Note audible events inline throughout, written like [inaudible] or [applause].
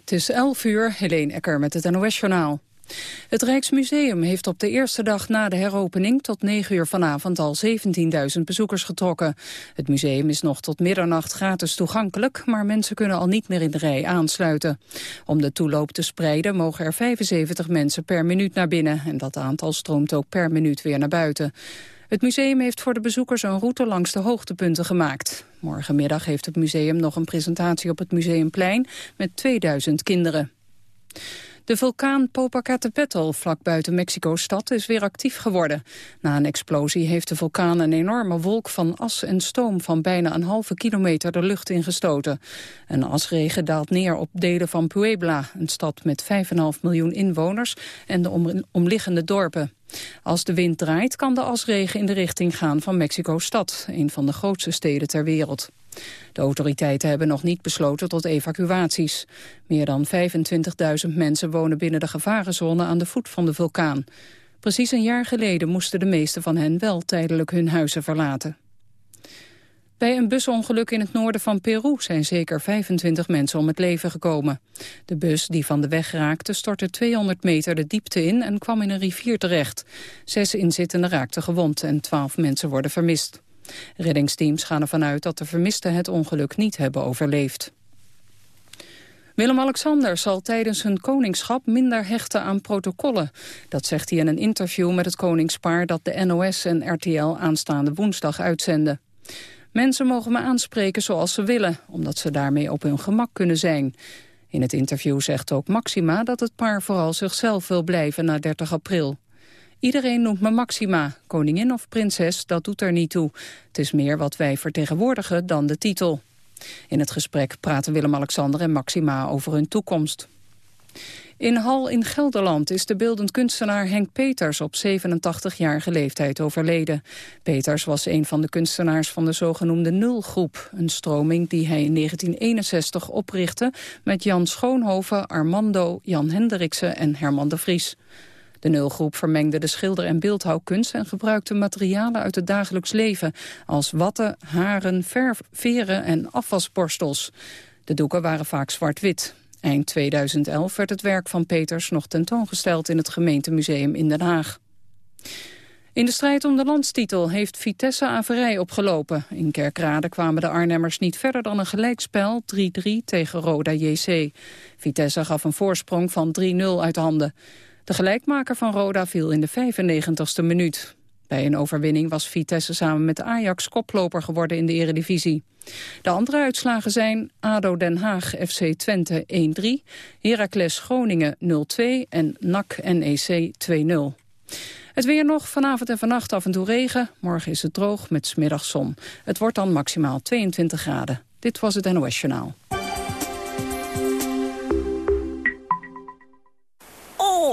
Het is 11 uur, Helene Ecker met het NOS-journaal. Het Rijksmuseum heeft op de eerste dag na de heropening tot 9 uur vanavond al 17.000 bezoekers getrokken. Het museum is nog tot middernacht gratis toegankelijk, maar mensen kunnen al niet meer in de rij aansluiten. Om de toeloop te spreiden mogen er 75 mensen per minuut naar binnen en dat aantal stroomt ook per minuut weer naar buiten. Het museum heeft voor de bezoekers een route langs de hoogtepunten gemaakt. Morgenmiddag heeft het museum nog een presentatie op het Museumplein met 2000 kinderen. De vulkaan Popocatépetl, vlak buiten Mexico-stad, is weer actief geworden. Na een explosie heeft de vulkaan een enorme wolk van as en stoom van bijna een halve kilometer de lucht ingestoten. Een asregen daalt neer op delen van Puebla, een stad met 5,5 miljoen inwoners en de omliggende dorpen. Als de wind draait kan de asregen in de richting gaan van Mexico-stad, een van de grootste steden ter wereld. De autoriteiten hebben nog niet besloten tot evacuaties. Meer dan 25.000 mensen wonen binnen de gevarenzone aan de voet van de vulkaan. Precies een jaar geleden moesten de meeste van hen wel tijdelijk hun huizen verlaten. Bij een busongeluk in het noorden van Peru zijn zeker 25 mensen om het leven gekomen. De bus die van de weg raakte stortte 200 meter de diepte in en kwam in een rivier terecht. Zes inzittenden raakten gewond en 12 mensen worden vermist. Reddingsteams gaan ervan uit dat de vermisten het ongeluk niet hebben overleefd. Willem-Alexander zal tijdens hun koningschap minder hechten aan protocollen. Dat zegt hij in een interview met het koningspaar dat de NOS en RTL aanstaande woensdag uitzenden. Mensen mogen me aanspreken zoals ze willen, omdat ze daarmee op hun gemak kunnen zijn. In het interview zegt ook Maxima dat het paar vooral zichzelf wil blijven na 30 april. Iedereen noemt me Maxima. Koningin of prinses, dat doet er niet toe. Het is meer wat wij vertegenwoordigen dan de titel. In het gesprek praten Willem-Alexander en Maxima over hun toekomst. In Hal in Gelderland is de beeldend kunstenaar Henk Peters op 87-jarige leeftijd overleden. Peters was een van de kunstenaars van de zogenoemde Nulgroep, een stroming die hij in 1961 oprichtte met Jan Schoonhoven, Armando, Jan Hendriksen en Herman de Vries. De nulgroep vermengde de schilder- en beeldhouwkunst... en gebruikte materialen uit het dagelijks leven... als watten, haren, verf, veren en afwasborstels. De doeken waren vaak zwart-wit. Eind 2011 werd het werk van Peters nog tentoongesteld... in het gemeentemuseum in Den Haag. In de strijd om de landstitel heeft Vitesse averij opgelopen. In Kerkrade kwamen de Arnhemmers niet verder dan een gelijkspel 3-3 tegen Roda JC. Vitesse gaf een voorsprong van 3-0 uit handen. De gelijkmaker van Roda viel in de 95ste minuut. Bij een overwinning was Vitesse samen met Ajax koploper geworden in de eredivisie. De andere uitslagen zijn ADO Den Haag FC Twente 1-3, Heracles Groningen 0-2 en NAC NEC 2-0. Het weer nog, vanavond en vannacht af en toe regen. Morgen is het droog met smiddagzon. Het wordt dan maximaal 22 graden. Dit was het NOS Journaal.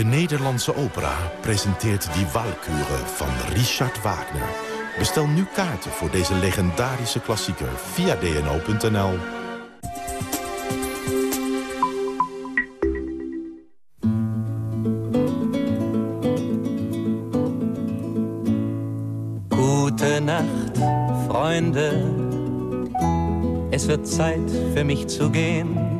De Nederlandse opera presenteert Die Walküre van Richard Wagner. Bestel nu kaarten voor deze legendarische klassieker via dno.nl. Nacht, Freunde. Es wird Zeit für mich zu gehen.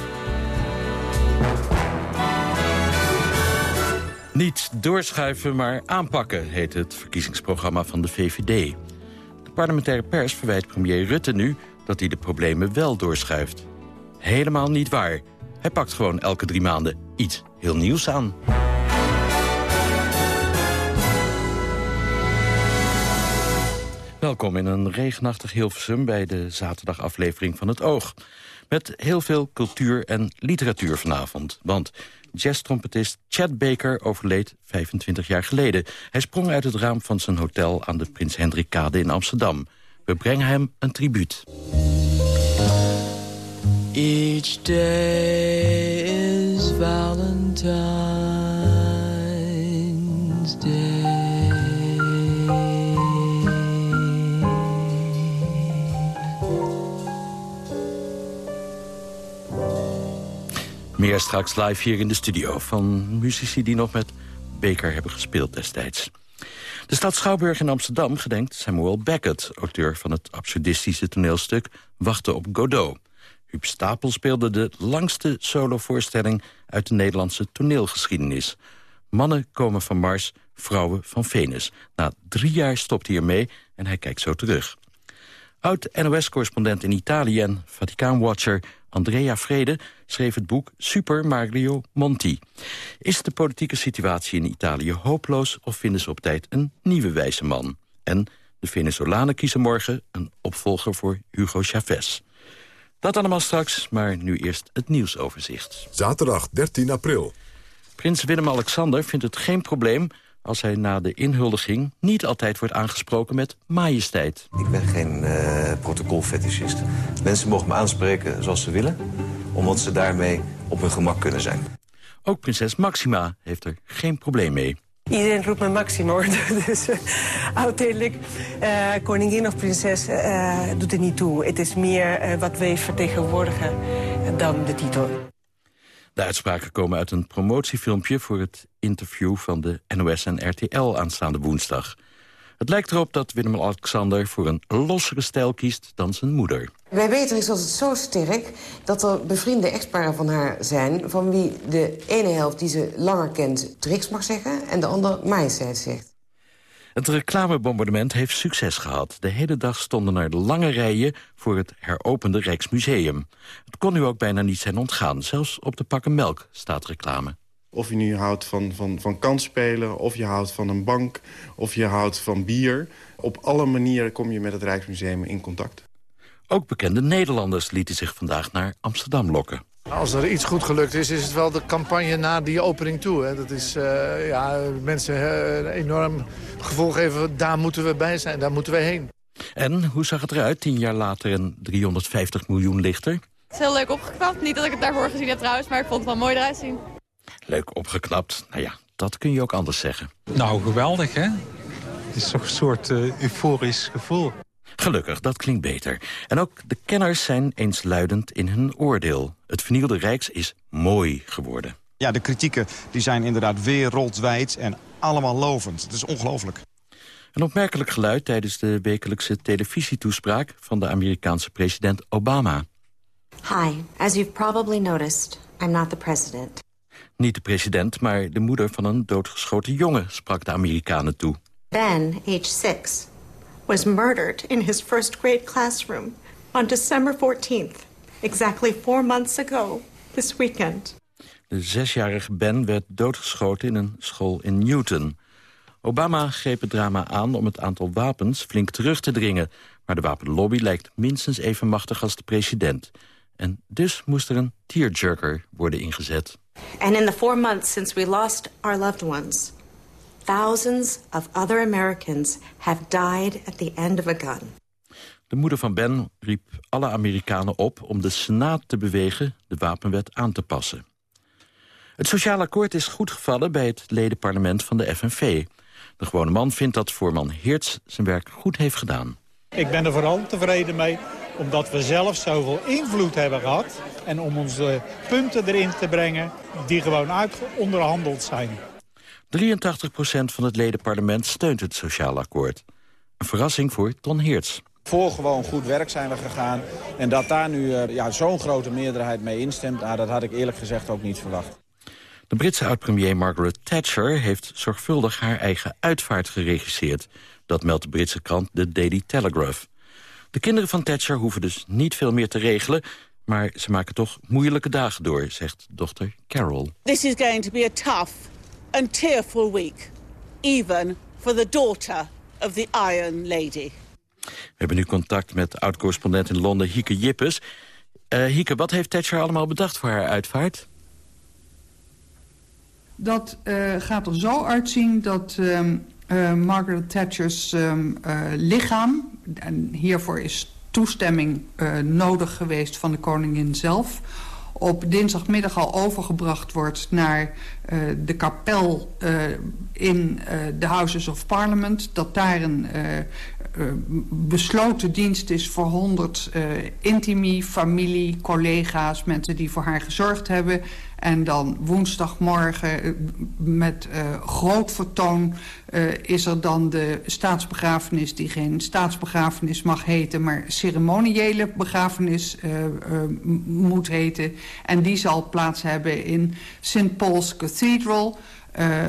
Niet doorschuiven, maar aanpakken, heet het verkiezingsprogramma van de VVD. De parlementaire pers verwijt premier Rutte nu dat hij de problemen wel doorschuift. Helemaal niet waar. Hij pakt gewoon elke drie maanden iets heel nieuws aan. Welkom in een regenachtig Hilversum bij de zaterdagaflevering van Het Oog. Met heel veel cultuur en literatuur vanavond. Want jazztrompetist Chad Baker overleed 25 jaar geleden. Hij sprong uit het raam van zijn hotel aan de Prins Hendrikkade in Amsterdam. We brengen hem een tribuut. Each day is Valentine's Day. Meer straks live hier in de studio van muzici die nog met Baker hebben gespeeld destijds. De stad Schouwburg in Amsterdam gedenkt Samuel Beckett... auteur van het absurdistische toneelstuk Wachten op Godot. Huub Stapel speelde de langste solovoorstelling... uit de Nederlandse toneelgeschiedenis. Mannen komen van Mars, vrouwen van Venus. Na drie jaar stopt hij ermee en hij kijkt zo terug. Oud-NOS-correspondent in Italië en Vaticaanwatcher Andrea Vrede schreef het boek Super Mario Monti. Is de politieke situatie in Italië hopeloos of vinden ze op tijd een nieuwe wijze man? En de Venezolanen kiezen morgen een opvolger voor Hugo Chavez. Dat allemaal straks, maar nu eerst het nieuwsoverzicht. Zaterdag 13 april. Prins Willem-Alexander vindt het geen probleem als hij na de inhuldiging niet altijd wordt aangesproken met majesteit. Ik ben geen uh, protocolfetischist. Mensen mogen me aanspreken zoals ze willen, omdat ze daarmee op hun gemak kunnen zijn. Ook prinses Maxima heeft er geen probleem mee. Iedereen roept me Maxima, hoor. [laughs] Dus uh, uiteindelijk, uh, koningin of prinses doet er niet toe. Het is meer wat wij vertegenwoordigen dan de titel. De uitspraken komen uit een promotiefilmpje voor het interview van de NOS en RTL aanstaande woensdag. Het lijkt erop dat Willem-Alexander voor een lossere stijl kiest dan zijn moeder. Bij Beatrix was het zo sterk dat er bevriende echtparen van haar zijn... van wie de ene helft die ze langer kent Trix mag zeggen... en de ander majesteit zegt. Het reclamebombardement heeft succes gehad. De hele dag stonden er lange rijen voor het heropende Rijksmuseum. Het kon nu ook bijna niet zijn ontgaan. Zelfs op de pakken melk staat reclame. Of je nu houdt van, van, van kansspelen, of je houdt van een bank, of je houdt van bier. Op alle manieren kom je met het Rijksmuseum in contact. Ook bekende Nederlanders lieten zich vandaag naar Amsterdam lokken. Als er iets goed gelukt is, is het wel de campagne na die opening toe. Hè. Dat is uh, ja, mensen uh, een enorm gevoel geven, daar moeten we bij zijn, daar moeten we heen. En hoe zag het eruit tien jaar later een 350 miljoen lichter? Het is heel leuk opgeknapt. Niet dat ik het daarvoor gezien heb trouwens, maar ik vond het wel mooi eruit zien. Leuk opgeknapt. Nou ja, dat kun je ook anders zeggen. Nou, geweldig hè? Het is toch een soort uh, euforisch gevoel. Gelukkig, dat klinkt beter. En ook de kenners zijn eensluidend in hun oordeel. Het vernielde Rijks is mooi geworden. Ja, de kritieken die zijn inderdaad wereldwijd en allemaal lovend. Het is ongelooflijk. Een opmerkelijk geluid tijdens de wekelijkse televisietoespraak... van de Amerikaanse president Obama. Hi, as you've probably noticed, I'm not the president. Niet de president, maar de moeder van een doodgeschoten jongen... sprak de Amerikanen toe. Ben, age 6, was murdered in his first grade classroom on December 14th, exactly four months ago, this weekend. De zesjarige Ben werd doodgeschoten in een school in Newton. Obama greep het drama aan om het aantal wapens flink terug te dringen. Maar de wapenlobby lijkt minstens even machtig als de president. En dus moest er een tearjerker worden ingezet. And in the four months since we lost our loved ones... Thousands of other Americans have died at the end of a gun. De moeder van Ben riep alle Amerikanen op om de Senaat te bewegen de wapenwet aan te passen. Het sociaal akkoord is goed gevallen bij het ledenparlement van de FNV. De gewone man vindt dat voorman Heerts zijn werk goed heeft gedaan. Ik ben er vooral tevreden mee omdat we zelf zoveel invloed hebben gehad... en om onze punten erin te brengen die gewoon uitonderhandeld zijn. 83% van het ledenparlement steunt het sociaal akkoord. Een verrassing voor Ton Heerts. voor gewoon goed werk zijn we gegaan. En dat daar nu ja, zo'n grote meerderheid mee instemt... Nou, dat had ik eerlijk gezegd ook niet verwacht. De Britse oud-premier Margaret Thatcher heeft zorgvuldig haar eigen uitvaart geregisseerd. Dat meldt de Britse krant The Daily Telegraph. De kinderen van Thatcher hoeven dus niet veel meer te regelen... maar ze maken toch moeilijke dagen door, zegt dochter Carol. This is going to be a tough and tearful week. Even for the daughter of the Iron Lady. We hebben nu contact met oud-correspondent in Londen, Hieke Jippes. Uh, Hieke, wat heeft Thatcher allemaal bedacht voor haar uitvaart? Dat uh, gaat er zo uitzien dat um, uh, Margaret Thatcher's um, uh, lichaam... en hiervoor is toestemming nodig geweest van de koningin zelf... op dinsdagmiddag al overgebracht wordt naar de kapel in de Houses of Parliament... dat daar een besloten dienst is voor 100 intimi, familie, collega's... mensen die voor haar gezorgd hebben... En dan woensdagmorgen eh, met uh, groot vertoon uh, is er dan de staatsbegrafenis... die geen staatsbegrafenis mag heten, maar ceremoniële begrafenis uh, moet heten. En die zal plaats hebben in St. Paul's Cathedral... Uh,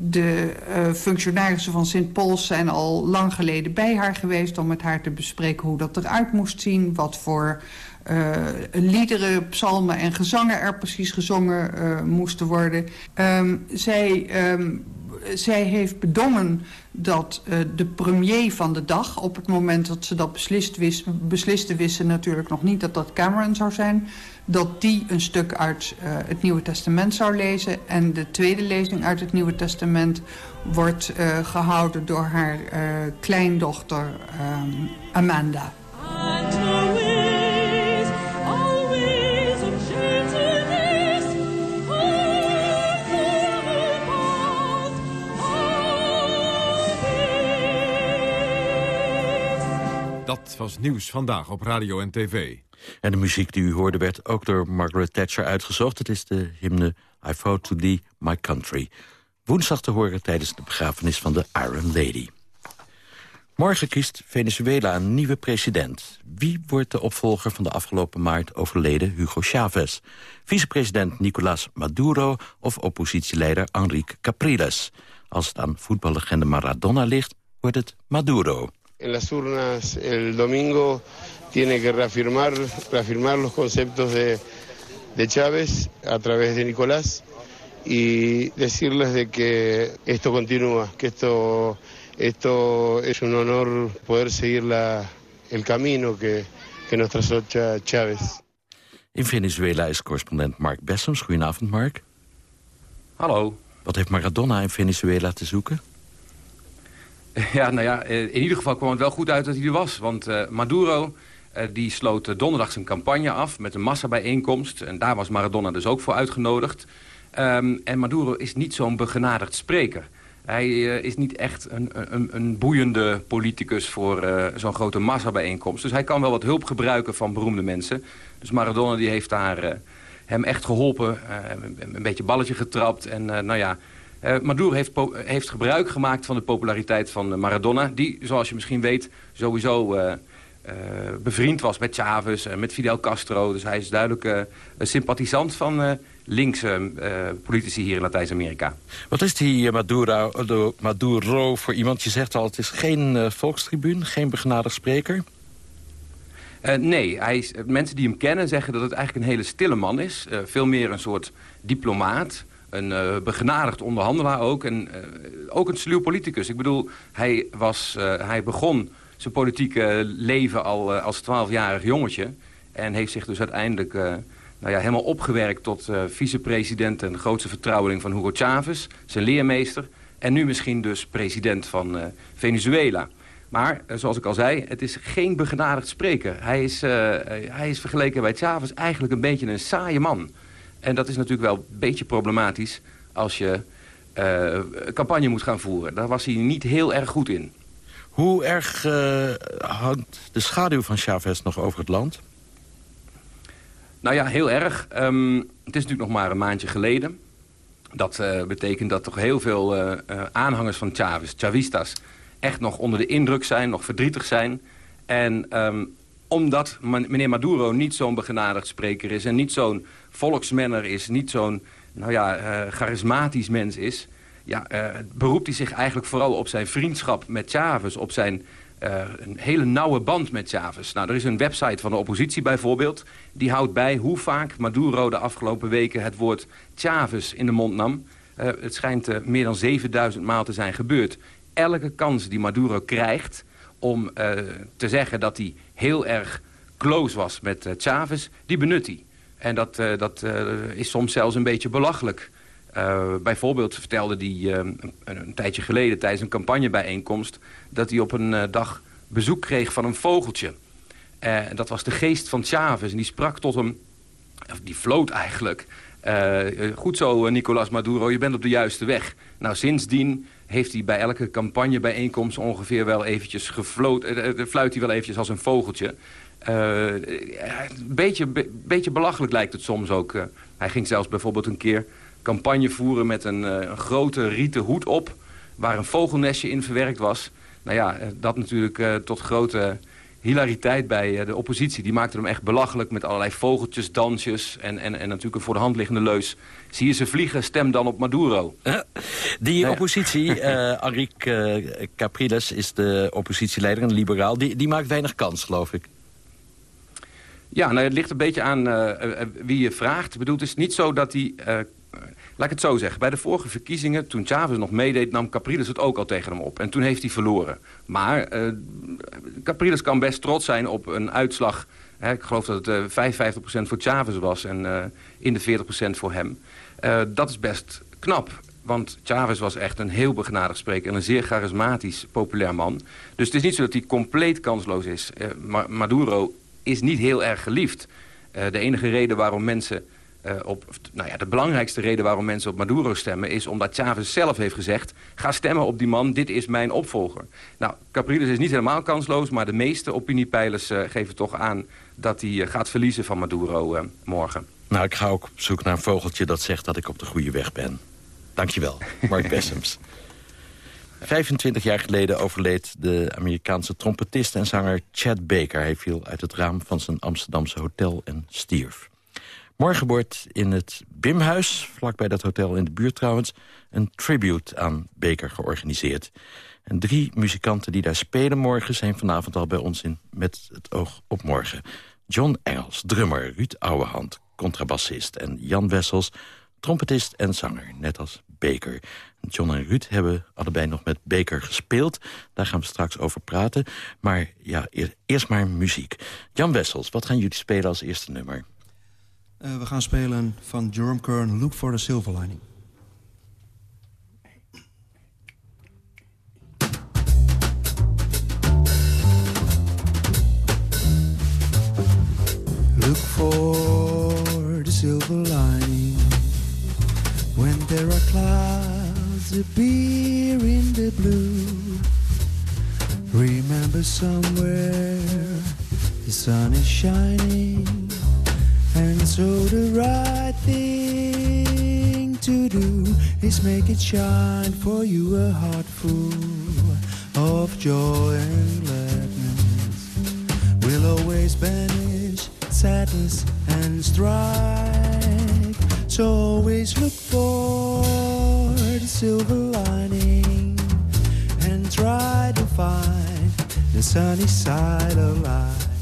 de uh, functionarissen van St. Paul's zijn al lang geleden bij haar geweest... om met haar te bespreken hoe dat eruit moest zien. Wat voor uh, liederen, psalmen en gezangen er precies gezongen uh, moesten worden. Um, zij, um, zij heeft bedongen dat uh, de premier van de dag... op het moment dat ze dat beslist wist, besliste, wist ze natuurlijk nog niet dat dat Cameron zou zijn... dat die een stuk uit het Nieuwe Testament zou lezen. En de tweede lezing uit het Nieuwe Testament wordt gehouden door haar kleindochter um, Amanda. Dat was nieuws vandaag op radio en tv. En de muziek die u hoorde werd ook door Margaret Thatcher uitgezocht. Het is de hymne I Vote to Thee, My Country. Woensdag te horen tijdens de begrafenis van de Iron Lady. Morgen kiest Venezuela een nieuwe president. Wie wordt de opvolger van de afgelopen maart overleden Hugo Chavez? Vicepresident Nicolás Maduro of oppositieleider Enrique Capriles? Als het aan voetballegende Maradona ligt, wordt het Maduro. En las urnas el domingo tiene que reafirmar, reafirmar los conceptos de, de Chávez a través de Nicolás y decirles de que esto continúa, que esto, esto es un honor poder seguir la, el camino que, que nos trazó Chávez. In Venezuela is correspondent Mark Bessems. Goedenavond, Mark. Hallo. Wat heeft Maradona in Venezuela te zoeken? [laughs] Ja, nou ja, eh, in ieder geval kwam het wel goed uit dat hij er was. Want uh, Maduro uh, die sloot donderdag zijn campagne af met een massabijeenkomst. En daar was Maradona dus ook voor uitgenodigd. Um, en Maduro is niet zo'n begenadigd spreker. Hij is niet echt een, een, een boeiende politicus voor zo'n grote massabijeenkomst. Dus hij kan wel wat hulp gebruiken van beroemde mensen. Dus Maradona die heeft daar hem echt geholpen. een beetje balletje getrapt. En nou ja, uh, Maduro heeft, heeft, gebruik gemaakt van de populariteit van Maradona... die, zoals je misschien weet, sowieso uh, uh, bevriend was met Chavez en met Fidel Castro. Dus hij is duidelijk een sympathisant van linkse politici hier in Latijns-Amerika. Wat is die Maduro, Maduro voor iemand? Je zegt al, het is geen volkstribuun, geen begenadigd spreker... nee, hij is, mensen die hem kennen zeggen dat het eigenlijk een hele stille man is. veel meer een soort diplomaat een uh, begenadigd onderhandelaar ook. En uh, ook een sluw politicus. Ik bedoel, hij, was, uh, hij begon zijn politieke leven al als 12-jarig jongetje. En heeft zich dus uiteindelijk nou ja, helemaal opgewerkt tot vicepresident... en grootste vertrouweling van Hugo Chavez, zijn leermeester. En nu misschien dus president van Venezuela. Maar, zoals ik al zei, het is geen begenadigd spreker. Hij is, hij is vergeleken bij Chavez eigenlijk een beetje een saaie man... En dat is natuurlijk wel een beetje problematisch als je uh, campagne moet gaan voeren. Daar was hij niet heel erg goed in. Hoe erg uh, hangt de schaduw van Chavez nog over het land? Nou ja, heel erg. Um, het is natuurlijk nog maar een maandje geleden. Dat uh, betekent dat toch heel veel uh, aanhangers van Chavez, Chavistas... echt nog onder de indruk zijn, nog verdrietig zijn. En ehm, omdat meneer Maduro niet zo'n begenadigd spreker is... en niet zo'n volksmenner is, niet zo'n nou ja, uh, charismatisch mens is... Ja, uh, beroept hij zich eigenlijk vooral op zijn vriendschap met Chavez... op zijn uh, een hele nauwe band met Chavez. Nou, er is een website van de oppositie bijvoorbeeld... die houdt bij hoe vaak Maduro de afgelopen weken het woord Chavez in de mond nam. het schijnt meer dan 7000 maal te zijn gebeurd. Elke kans die Maduro krijgt om te zeggen dat hij heel erg close was met Chavez, die benut hij. En dat, uh, dat uh, is soms zelfs een beetje belachelijk. Bijvoorbeeld vertelde hij een, tijdje geleden tijdens een campagnebijeenkomst... dat hij op een dag bezoek kreeg van een vogeltje. Dat was de geest van Chavez. En die sprak tot hem, die floot eigenlijk... goed zo, Nicolas Maduro, je bent op de juiste weg. Nou, sindsdien heeft hij bij elke campagnebijeenkomst ongeveer wel eventjes gefloot... fluit hij wel eventjes als een vogeltje. Een beetje, beetje belachelijk lijkt het soms ook. Hij ging zelfs bijvoorbeeld een keer campagne voeren met een, een grote rieten hoed op... waar een vogelnestje in verwerkt was. Nou ja, dat natuurlijk tot grote hilariteit bij de oppositie. Die maakte hem echt belachelijk met allerlei vogeltjes, dansjes... en, en, en natuurlijk een voor de hand liggende leus. Zie je ze vliegen, stem dan op Maduro. Die oppositie, [laughs] Enrique Capriles is de oppositieleider, een liberaal... Die, die maakt weinig kans, geloof ik. Ja, nou, het ligt een beetje aan uh, wie je vraagt. Ik bedoel, het is niet zo dat hij... Uh, laat ik het zo zeggen. Bij de vorige verkiezingen, toen Chavez nog meedeed... nam Capriles het ook al tegen hem op. En toen heeft hij verloren. Maar Capriles kan best trots zijn op een uitslag... Hè, ik geloof dat het 55% voor Chavez was en in de 40% voor hem. Dat is best knap. Want Chavez was echt een heel begnadigd spreker... en een zeer charismatisch, populair man. Dus het is niet zo dat hij compleet kansloos is. Maduro is niet heel erg geliefd. Uh, de enige reden waarom mensen op... Nou ja, de belangrijkste reden waarom mensen op Maduro stemmen... is omdat Chavez zelf heeft gezegd... ga stemmen op die man, dit is mijn opvolger. Nou, Capriles is niet helemaal kansloos... maar de meeste opiniepeilers geven toch aan... dat hij gaat verliezen van Maduro morgen. Nou, ik ga ook op zoek naar een vogeltje dat zegt dat ik op de goede weg ben. Dankjewel, Mark [laughs] Bessems. 25 jaar geleden overleed de Amerikaanse trompetist en zanger Chad Baker. Hij viel uit het raam van zijn Amsterdamse hotel en stierf. Morgen wordt in het Bimhuis, vlakbij dat hotel in de buurt trouwens... een tribute aan Baker georganiseerd. En drie muzikanten die daar spelen morgen... zijn vanavond al bij ons in Met het oog op morgen. John Engels, drummer, Ruud Ouwehand, contrabassist... en Jan Wessels, trompetist en zanger, net als Baker. John en Ruud hebben allebei nog met Baker gespeeld. Daar gaan we straks over praten. Maar ja, eerst maar muziek. Jan Wessels, wat gaan jullie spelen als eerste nummer? Uh, we gaan spelen van Jerome Kern, Look for the Silver Lining. Look for silver lining when there are clouds appear in the blue. Remember somewhere the sun is shining, and so the right thing to do is make it shine for you a heart full of joy and gladness We'll always banish sadness and strife. So always look for the silver lining and try to find the sunny side of life.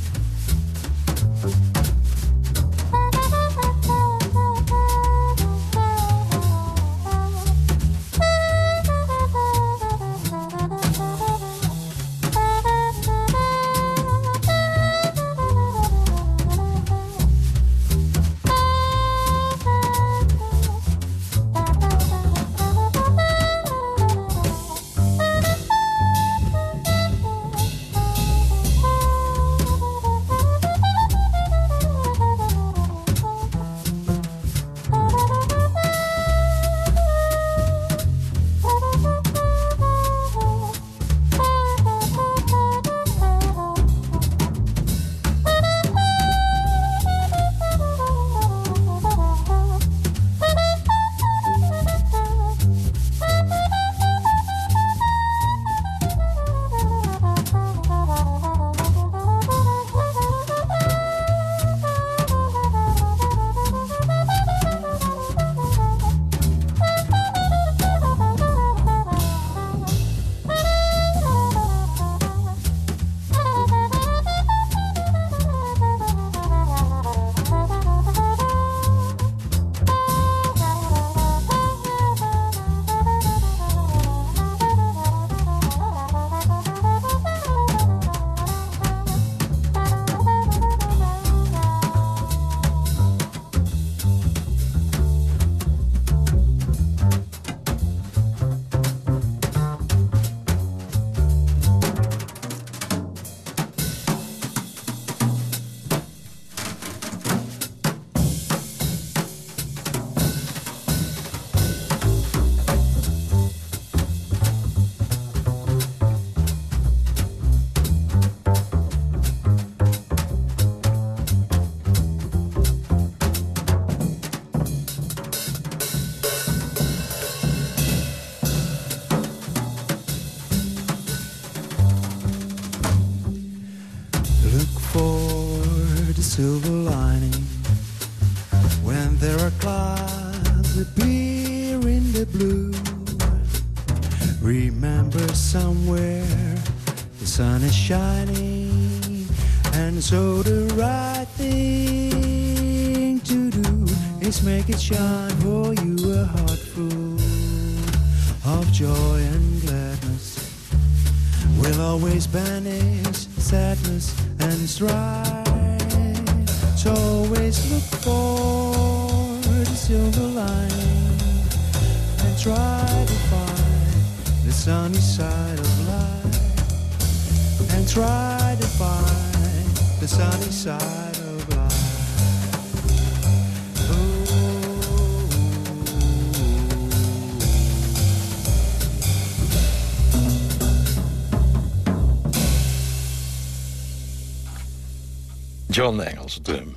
John Engels, drum.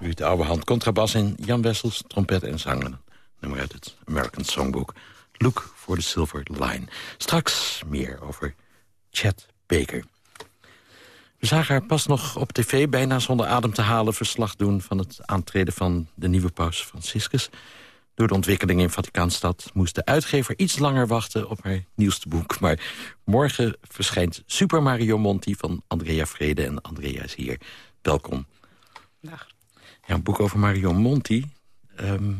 Ruud Ouwehand, contrabas en Jan Wessels, trompet en zangen. Nummer uit het American Songbook. Look for the Silver Line. Straks meer over Chad Baker. We zagen haar pas nog op tv bijna zonder adem te halen... verslag doen van het aantreden van de nieuwe paus Franciscus. Door de ontwikkeling in Vaticaanstad moest de uitgever iets langer wachten op haar nieuwste boek. Maar morgen verschijnt Super Mario Monti van Andrea Vrede en Andrea is hier. Welkom. Dag. Ja, een boek over Mario Monti. Ehm,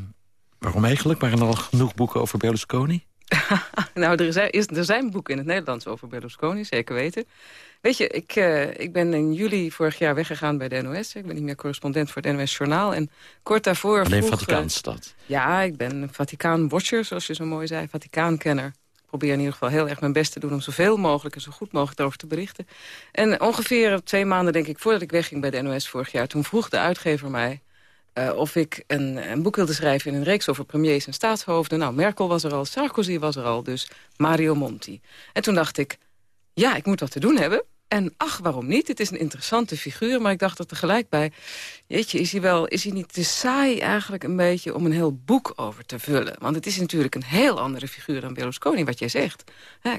waarom eigenlijk? Waren er al genoeg boeken over Berlusconi? [laughs] nou, er zijn, is, er zijn boeken in het Nederlands over Berlusconi, zeker weten. Weet je, ik, uh, ik ben in juli vorig jaar weggegaan bij de NOS. Ik ben niet meer correspondent voor het NOS Journaal. En kort daarvoor... Alleen vroeg, Vaticaanstad? Uh, ja, ik ben Vaticaan-watcher, zoals je zo mooi zei. Vaticaan-kenner. Probeer in ieder geval heel erg mijn best te doen... om zoveel mogelijk en zo goed mogelijk daarover te berichten. En ongeveer twee maanden, denk ik, voordat ik wegging bij de NOS vorig jaar... toen vroeg de uitgever mij... Uh, of ik een, een, boek wilde schrijven in een reeks over premiers en staatshoofden. Nou, Merkel was er al, Sarkozy was er al, dus Mario Monti. En toen dacht ik, ja, ik moet wat te doen hebben. En ach, waarom niet? Het is een interessante figuur, maar ik dacht er tegelijk bij... jeetje, is hij, wel, is hij niet te saai eigenlijk een beetje om een heel boek over te vullen? Want het is natuurlijk een heel andere figuur dan Berlusconi, wat jij zegt.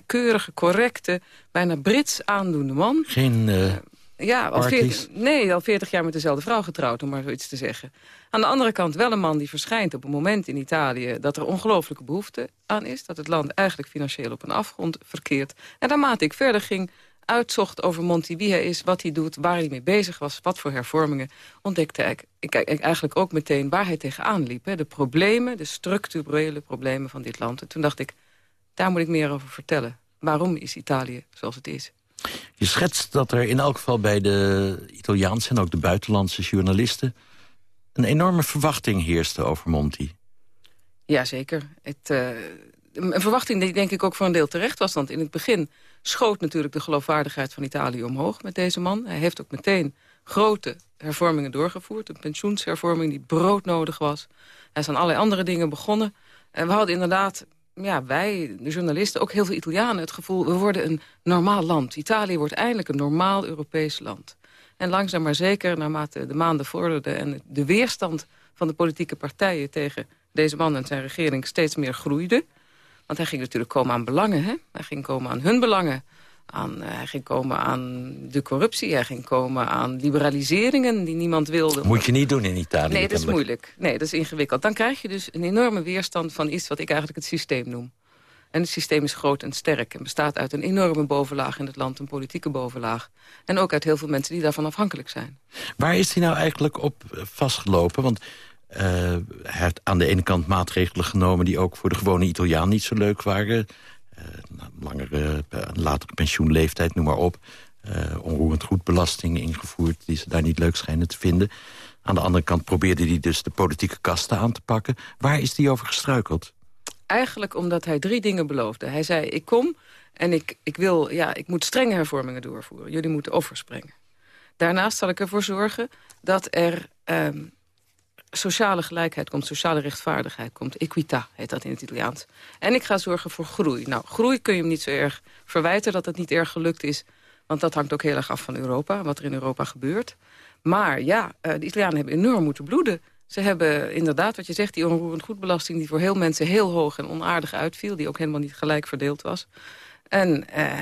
Keurige, correcte, bijna Brits aandoende man. Geen... Uh... Ja, al 40, nee, al 40 jaar met dezelfde vrouw getrouwd, om maar zoiets te zeggen. Aan de andere kant wel een man die verschijnt op een moment in Italië... dat er ongelooflijke behoefte aan is. Dat het land eigenlijk financieel op een afgrond verkeert. En naarmate ik verder ging, uitzocht over Monti wie hij is, wat hij doet... waar hij mee bezig was, wat voor hervormingen... ontdekte ik, ik, ik eigenlijk ook meteen waar hij tegenaan liep. Hè. De problemen, de structurele problemen van dit land. En toen dacht ik, daar moet ik meer over vertellen. Waarom is Italië zoals het is? Je schetst dat er in elk geval bij de Italiaanse en ook de buitenlandse journalisten... een enorme verwachting heerste over Monti. Jazeker. Het, uh, een verwachting die denk ik ook voor een deel terecht was. Want in het begin schoot natuurlijk de geloofwaardigheid van Italië omhoog met deze man. Hij heeft ook meteen grote hervormingen doorgevoerd. Een pensioenshervorming die broodnodig was. Hij is aan allerlei andere dingen begonnen. En we hadden inderdaad ja, wij, de journalisten, ook heel veel Italianen... het gevoel, we worden een normaal land. Italië wordt eindelijk een normaal Europees land. En langzaam maar zeker, naarmate de maanden vorderden... en de weerstand van de politieke partijen tegen deze man en zijn regering steeds meer groeide... want hij ging natuurlijk komen aan belangen, hè? Hij ging komen aan hun belangen. Aan, uh, hij ging komen aan de corruptie. Hij ging komen aan liberaliseringen die niemand wilde. Moet je niet doen in Italië. Nee, dat is moeilijk. Nee, dat is ingewikkeld. Dan krijg je dus een enorme weerstand van iets wat ik eigenlijk het systeem noem. En het systeem is groot en sterk en bestaat uit een enorme bovenlaag in het land, een politieke bovenlaag. En ook uit heel veel mensen die daarvan afhankelijk zijn. Waar is hij nou eigenlijk op vastgelopen? Want hij heeft aan de ene kant maatregelen genomen die ook voor de gewone Italiaan niet zo leuk waren. Uh, langere, latere pensioenleeftijd, noem maar op. onroerend goedbelasting ingevoerd die ze daar niet leuk schijnen te vinden. Aan de andere kant probeerde hij dus de politieke kasten aan te pakken. Waar is hij over gestruikeld? Eigenlijk omdat hij drie dingen beloofde. Hij zei, ik kom en ik, ik, wil, ja, ik moet strenge hervormingen doorvoeren. Jullie moeten offers brengen. Daarnaast zal ik ervoor zorgen dat er um, sociale gelijkheid komt, sociale rechtvaardigheid komt. Equita heet dat in het Italiaans. En ik ga zorgen voor groei. Nou, groei kun je hem niet zo erg verwijten dat het niet erg gelukt is. Want dat hangt ook heel erg af van Europa, wat er in Europa gebeurt. Maar ja, de Italianen hebben enorm moeten bloeden. Ze hebben inderdaad, wat je zegt, die onroerend goedbelasting... die voor heel mensen heel hoog en onaardig uitviel... die ook helemaal niet gelijk verdeeld was. En uh,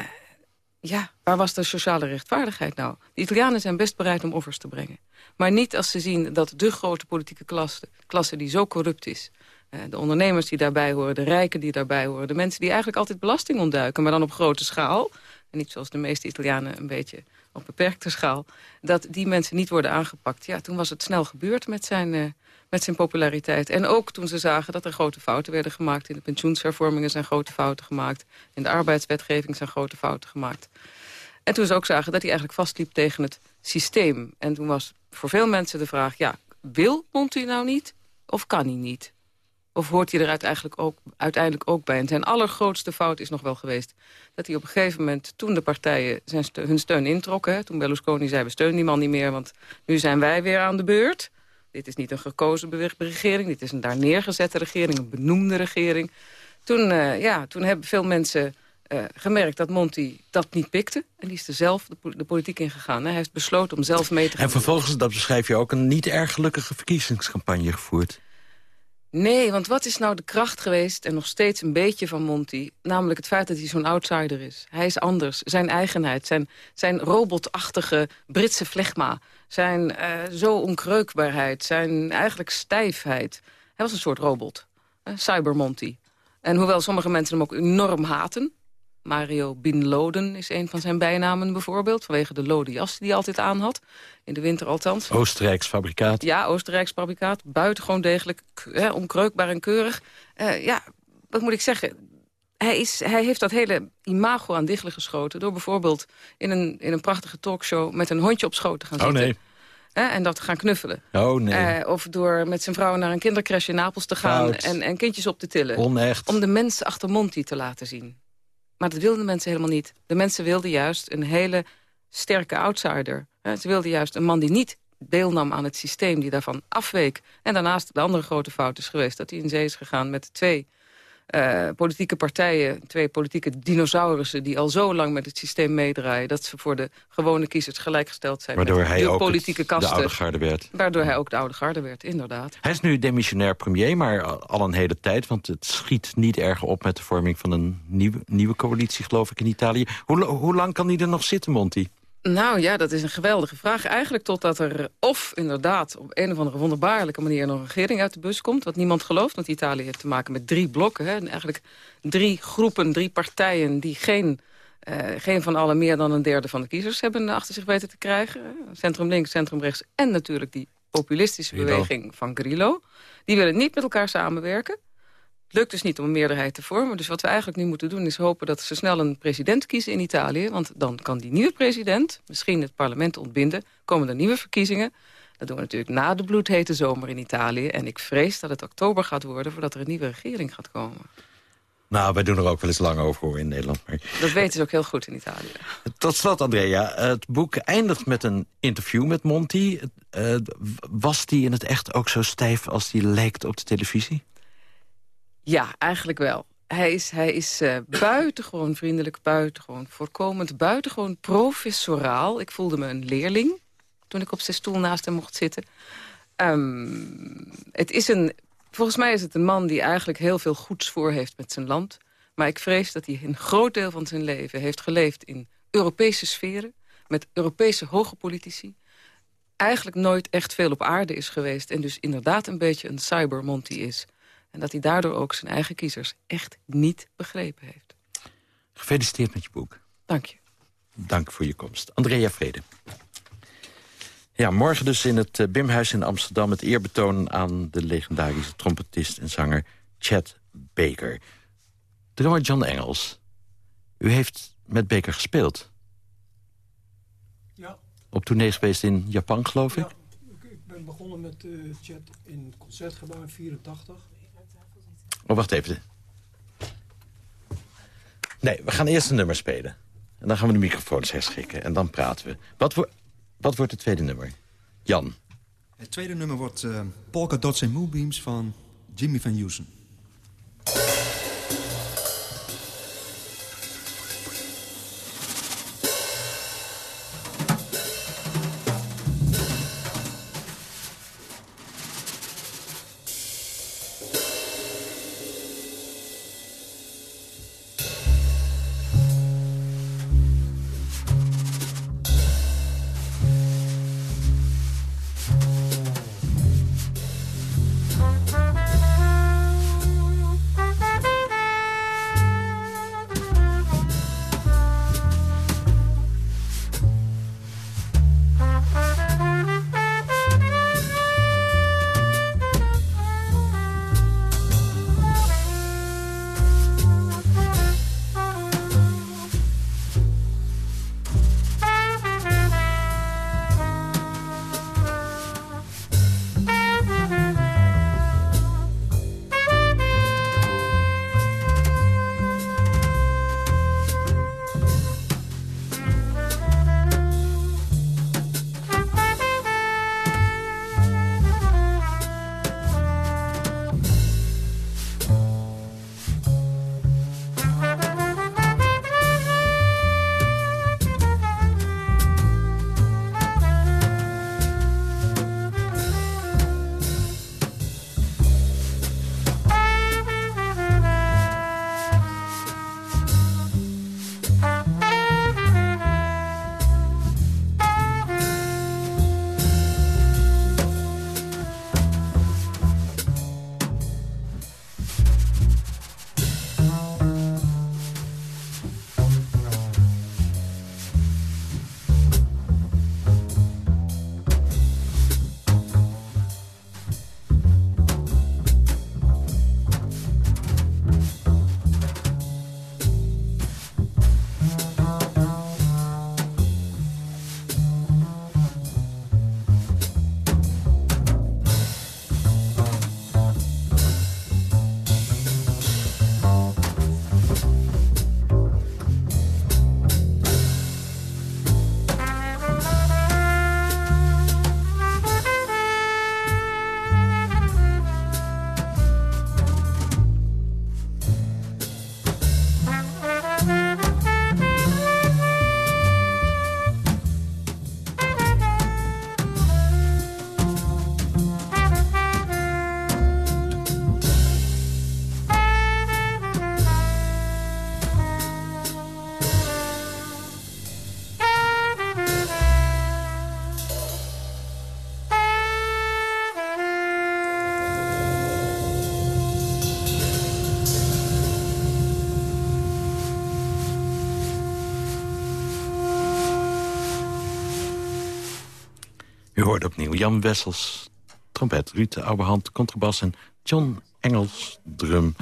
Ja, waar was de sociale rechtvaardigheid nou? De Italianen zijn best bereid om offers te brengen. Maar niet als ze zien dat de grote politieke klasse, klasse die zo corrupt is... Eh, de ondernemers die daarbij horen, de rijken die daarbij horen... de mensen die eigenlijk altijd belasting ontduiken, maar dan op grote schaal... en niet zoals de meeste Italianen een beetje op beperkte schaal... dat die mensen niet worden aangepakt. Ja, toen was het snel gebeurd met zijn, uh, met zijn populariteit. En ook toen ze zagen dat er grote fouten werden gemaakt... in de pensioenshervormingen zijn grote fouten gemaakt... in de arbeidswetgeving zijn grote fouten gemaakt. En toen ze ook zagen dat hij eigenlijk vastliep tegen het systeem. En toen was voor veel mensen de vraag... ja, wil Monti nou niet of kan hij niet? Of hoort hij er uiteindelijk ook, uiteindelijk ook bij? En zijn allergrootste fout is nog wel geweest... dat hij op een gegeven moment, toen de partijen zijn hun steun introkken... toen Berlusconi zei, we steunen die man niet meer... want nu zijn wij weer aan de beurt. Dit is niet een gekozen regering, dit is een daar neergezette regering... een benoemde regering. Toen, uh, ja, toen hebben veel mensen uh, gemerkt dat Monti dat niet pikte. En die is er zelf de, de politiek ingegaan. Hij heeft besloten om zelf mee te gaan. En vervolgens, dat beschrijf je ook, een niet erg gelukkige verkiezingscampagne gevoerd. Nee, want wat is nou de kracht geweest, en nog steeds een beetje van Monty... namelijk het feit dat hij zo'n outsider is. Hij is anders, zijn eigenheid, zijn, zijn robotachtige Britse flegma... zijn uh, zo onkreukbaarheid, zijn eigenlijk stijfheid. Hij was een soort robot, uh, cyber Monty. En hoewel sommige mensen hem ook enorm haten... Mario Bin Loden is een van zijn bijnamen bijvoorbeeld... vanwege de lode jas die hij altijd aan had. In de winter althans. Oostenrijks fabrikaat. Ja, Oostenrijks fabrikaat. Buitengewoon degelijk, hè, onkreukbaar en keurig. Uh, ja, wat moet ik zeggen? Hij, is, hij heeft dat hele imago aan diggelen geschoten... door bijvoorbeeld in een, in een prachtige talkshow... met een hondje op schoot te gaan oh, zitten. Nee. En dat te gaan knuffelen. Oh, nee. Uh, of door met zijn vrouw naar een kindercrash in Napels te gaan... En, en kindjes op te tillen. Onecht. Om de mensen achter Monty te laten zien. Maar dat wilden de mensen helemaal niet. De mensen wilden juist een hele sterke outsider. Ze wilden juist een man die niet deelnam aan het systeem, die daarvan afweek. En daarnaast de andere grote fout is geweest... dat hij in zee is gegaan met twee uh, politieke partijen... twee politieke dinosaurussen die al zo lang met het systeem meedraaien... dat ze voor de gewone kiezers gelijkgesteld zijn waardoor met hij de ook politieke het, kasten. de oude garde werd. Waardoor hij ook de oude garde werd, inderdaad. Hij is nu demissionair premier, maar al een hele tijd... want het schiet niet erg op met de vorming van een nieuwe, nieuwe coalitie, geloof ik, in Italië. Hoe, hoe lang kan hij er nog zitten, Monti? Nou ja, dat is een geweldige vraag. Eigenlijk totdat er of inderdaad op een of andere wonderbaarlijke manier... een regering uit de bus komt, wat niemand gelooft. Want Italië heeft te maken met drie blokken. Hè, en eigenlijk drie groepen, drie partijen... die geen, uh, geen van allen meer dan een derde van de kiezers hebben achter zich weten te krijgen. Centrum links, centrum rechts en natuurlijk die populistische beweging van Grillo. Die willen niet met elkaar samenwerken lukt dus niet om een meerderheid te vormen. Dus wat we eigenlijk nu moeten doen is hopen dat ze snel een president kiezen in Italië. Want dan kan die nieuwe president misschien het parlement ontbinden. Komen er nieuwe verkiezingen. Dat doen we natuurlijk na de bloedhete zomer in Italië. En ik vrees dat het oktober gaat worden voordat er een nieuwe regering gaat komen. Nou, wij doen er ook wel eens lang over hoor in Nederland. Maar... Dat weten ze ook heel goed in Italië. Tot slot, Andrea. Het boek eindigt met een interview met Monty. Uh, was die in het echt ook zo stijf als die lijkt op de televisie? Ja, eigenlijk wel. Hij is, hij is uh, buitengewoon vriendelijk, buitengewoon voorkomend, buitengewoon professoraal. Ik voelde me een leerling toen ik op zijn stoel naast hem mocht zitten. Um, het is een, volgens mij is het een man die eigenlijk heel veel goeds voor heeft met zijn land. Maar ik vrees dat hij een groot deel van zijn leven heeft geleefd in Europese sferen. Met Europese hoge politici. Eigenlijk nooit echt veel op aarde is geweest. En dus inderdaad een beetje een cybermonty is. En dat hij daardoor ook zijn eigen kiezers echt niet begrepen heeft. Gefeliciteerd met je boek. Dank je. Dank voor je komst. Andrea Vrede. Ja, morgen dus in het Bimhuis in Amsterdam... het eerbetoon aan de legendarische trompetist en zanger Chad Baker. Drummer John Engels. U heeft met Baker gespeeld. Ja. Op tournee geweest in Japan, geloof ik? Ja, ik ben begonnen met uh, Chad in het Concertgebouw in 84. Oh, wacht even. Nee, we gaan eerst een nummer spelen. En dan gaan we de microfoons herschikken. En dan praten we. Wat, wat wordt het tweede nummer? Jan. Het tweede nummer wordt uh, Polka Dots en Moonbeams van Jimmy van Heusen. Hoorde opnieuw Jan Wessels, trompet, Ruud de Ouwehand, contrabas en John Engels, drum...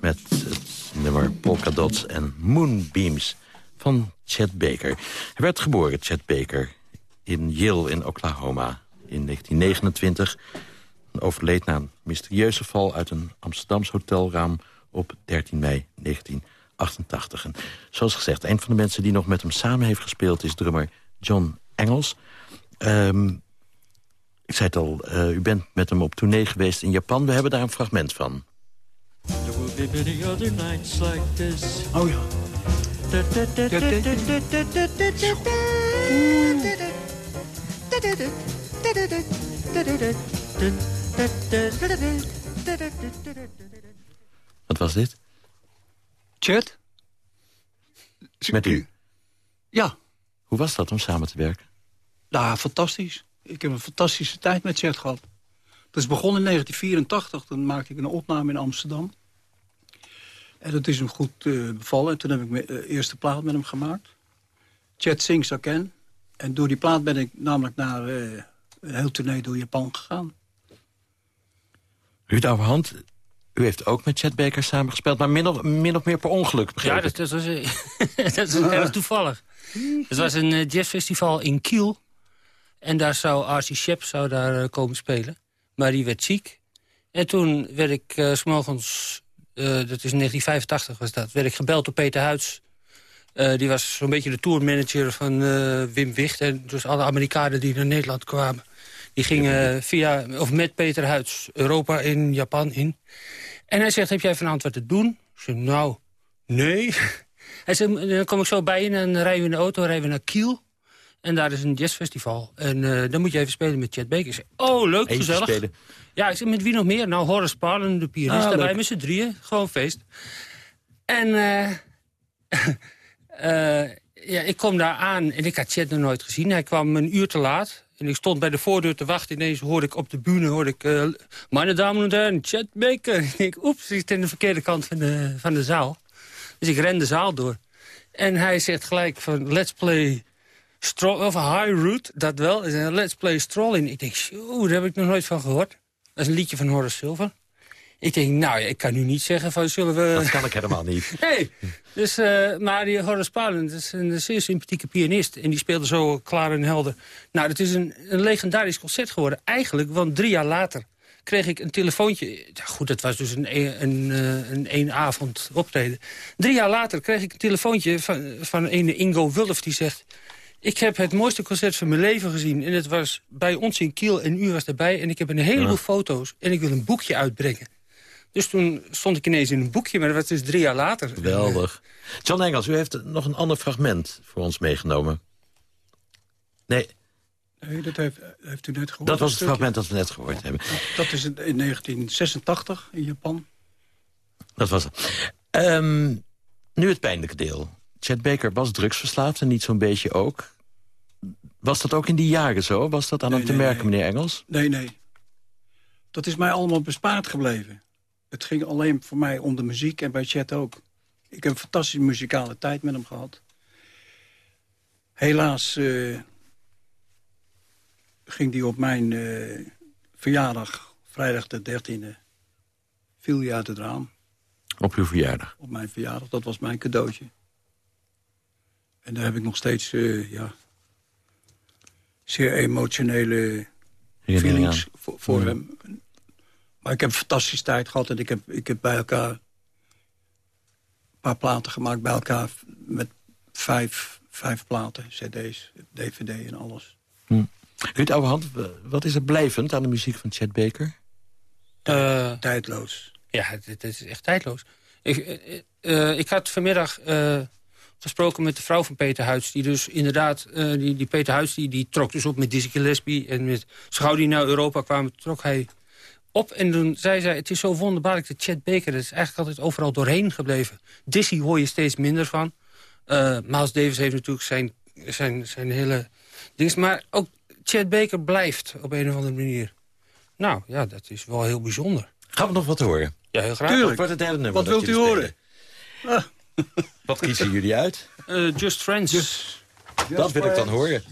met het nummer Polka Dots en Moonbeams van Chet Baker. Hij werd geboren, Chet Baker, in Yale in Oklahoma in 1929. En overleed na een mysterieuze val uit een Amsterdams hotelraam op 13 mei 1988. En zoals gezegd, een van de mensen die nog met hem samen heeft gespeeld... is drummer John Engels. Ehm, ik zei het al, uh, u bent met hem op tournee geweest in Japan. We hebben daar een fragment van. There will be many other nights like this. Oh ja. Wat was dit? Chat? Met u? Ja. Hoe was dat om samen te werken? Nou, fantastisch. Ik heb een fantastische tijd met Chet gehad. Dat is begonnen in 1984. Toen maakte ik een opname in Amsterdam. En dat is hem goed uh, bevallen. En toen heb ik mijn uh, eerste plaat met hem gemaakt. Chet Sings Again. En door die plaat ben ik namelijk naar uh, een heel tournee door Japan gegaan. Ruud Overhand, u heeft ook met Chet Baker samengespeeld... maar min of, min of meer per ongeluk, begrepen. Ja, dat, dat was, [laughs] dat is erg toevallig. Het was een jazzfestival in Kiel. En daar zou Archie Shep zou daar komen spelen. Maar die werd ziek. En toen werd ik uh, s'morgens uh, dat is in 1985 was dat, werd ik gebeld door Peter Huids. Die was zo'n beetje de tourmanager van Wim Wicht. En dus alle Amerikanen die naar Nederland kwamen. Die gingen via, of met Peter Huids Europa in Japan in. En hij zegt, heb jij vanavond wat te doen? Ik zeg, nou, nee. [laughs] Hij zegt, dan kom ik zo bij je en dan rijden we in de auto, rijden we naar Kiel. En daar is een jazzfestival. En uh, dan moet je even spelen met Chet Baker. Ik oh, leuk, Even gezellig. spelen. Ja, ik zeg, met wie nog meer? Nou, Horace Parlen, de pianist, Ah, met z'n drieën. Gewoon feest. En eh, [laughs] eh, ja, ik kom daar aan en ik had Chet nog nooit gezien. Hij kwam een uur te laat. En ik stond bij de voordeur te wachten. Ineens hoorde ik op de bühne, hoorde ik... eh Meine dames en heren, Chet Baker. [laughs] Ik denk, oeps, hij zit aan de verkeerde kant van de, van de zaal. Dus ik ren de zaal door. En hij zegt gelijk van, let's play... Stroll, of High Root, dat wel. is een Let's Play Strolling. Ik denk, zo, daar heb ik nog nooit van gehoord. Dat is een liedje van Horace Silver. Ik denk, nou ja, ik kan nu niet zeggen van, zullen we... Dat kan ik helemaal niet. [laughs] Nee, dus, eh, maar die Horace Parlen, dat is een zeer sympathieke pianist. En die speelde zo klaar en helder. Nou, dat is een, een legendarisch concert geworden. Eigenlijk, want drie jaar later kreeg ik een telefoontje. Ja, goed, dat was dus een, een, eh, een avond optreden. Drie jaar later kreeg ik een telefoontje van, van een Ingo Wulf die zegt... Ik heb het mooiste concert van mijn leven gezien. En het was bij ons in Kiel en u was erbij. En ik heb een heleboel Ja. foto's en ik wil een boekje uitbrengen. Dus toen stond ik ineens in een boekje, maar dat was dus drie jaar later. Geweldig. John Engels, u heeft nog een ander fragment voor ons meegenomen. Nee, Nee, dat heeft, heeft u net gehoord. dat was het stukje. fragment dat we net gehoord hebben. Dat is in in 1986 in Japan. Dat was het. Ehm, nu het pijnlijke deel. Chet Baker was drugsverslaafd en niet zo'n beetje ook. Was dat ook in die jaren zo? Was dat aan Nee, hem te nee, merken, nee. meneer Engels? Nee, nee. Dat is mij allemaal bespaard gebleven. Het ging alleen voor mij om de muziek en bij Chet ook. Ik heb een fantastische muzikale tijd met hem gehad. Helaas eh, ging die op mijn eh, verjaardag, vrijdag de 13e, viel hij uit het raam. Op uw verjaardag. Op mijn verjaardag, dat was mijn cadeautje. En daar heb ik nog steeds, eh, ja, zeer emotionele feelings voor, voor Ja. hem. Maar ik heb een fantastische tijd gehad en ik heb, ik heb bij elkaar een paar platen gemaakt bij elkaar met vijf, vijf platen, cd's, dvd en alles. Hm. Ruud Ouwehand, w- wat is er blijvend aan de muziek van Chet Baker? Eh, tijdloos. Ja, het, het is echt tijdloos. Ik, eh, eh, ik had vanmiddag eh, gesproken met de vrouw van Peter Huids... die dus inderdaad, eh, die, die Peter Huids, die, die trok dus op met Dizzy Gillespie... en met, gauw die naar Europa kwamen, trok hij op. En toen zei zij, het is zo wonderbaarlijk, de Chet Baker... dat is eigenlijk altijd overal doorheen gebleven. Dizzy hoor je steeds minder van. Eh Miles Davis heeft natuurlijk zijn, zijn, zijn hele dings. Maar ook Chet Baker blijft op een of andere manier. Nou, ja, dat is wel heel bijzonder. Gaan we nog wat horen? Ja, heel graag. Tuurlijk. Wat het derde nummer Wat wilt u horen? spelen? [laughs] Wat kiezen jullie uit? Eh, Just Friends. Just, dat wil ik dan horen.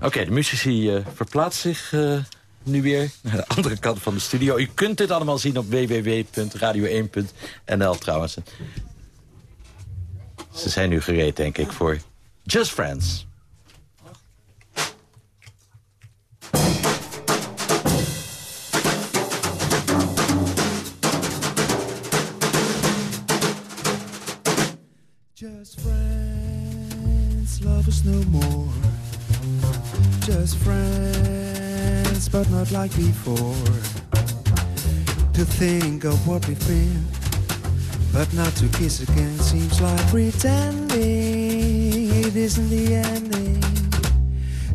Oké, de muzici uh, eh, verplaatst zich eh, nu weer naar de andere kant van de studio. U kunt dit allemaal zien op www.radio1.nl trouwens. Ze zijn nu gereed, denk ik, voor Just Friends. Just friends, but not like before. To think of what we've been, but not to kiss again seems like pretending it isn't the ending.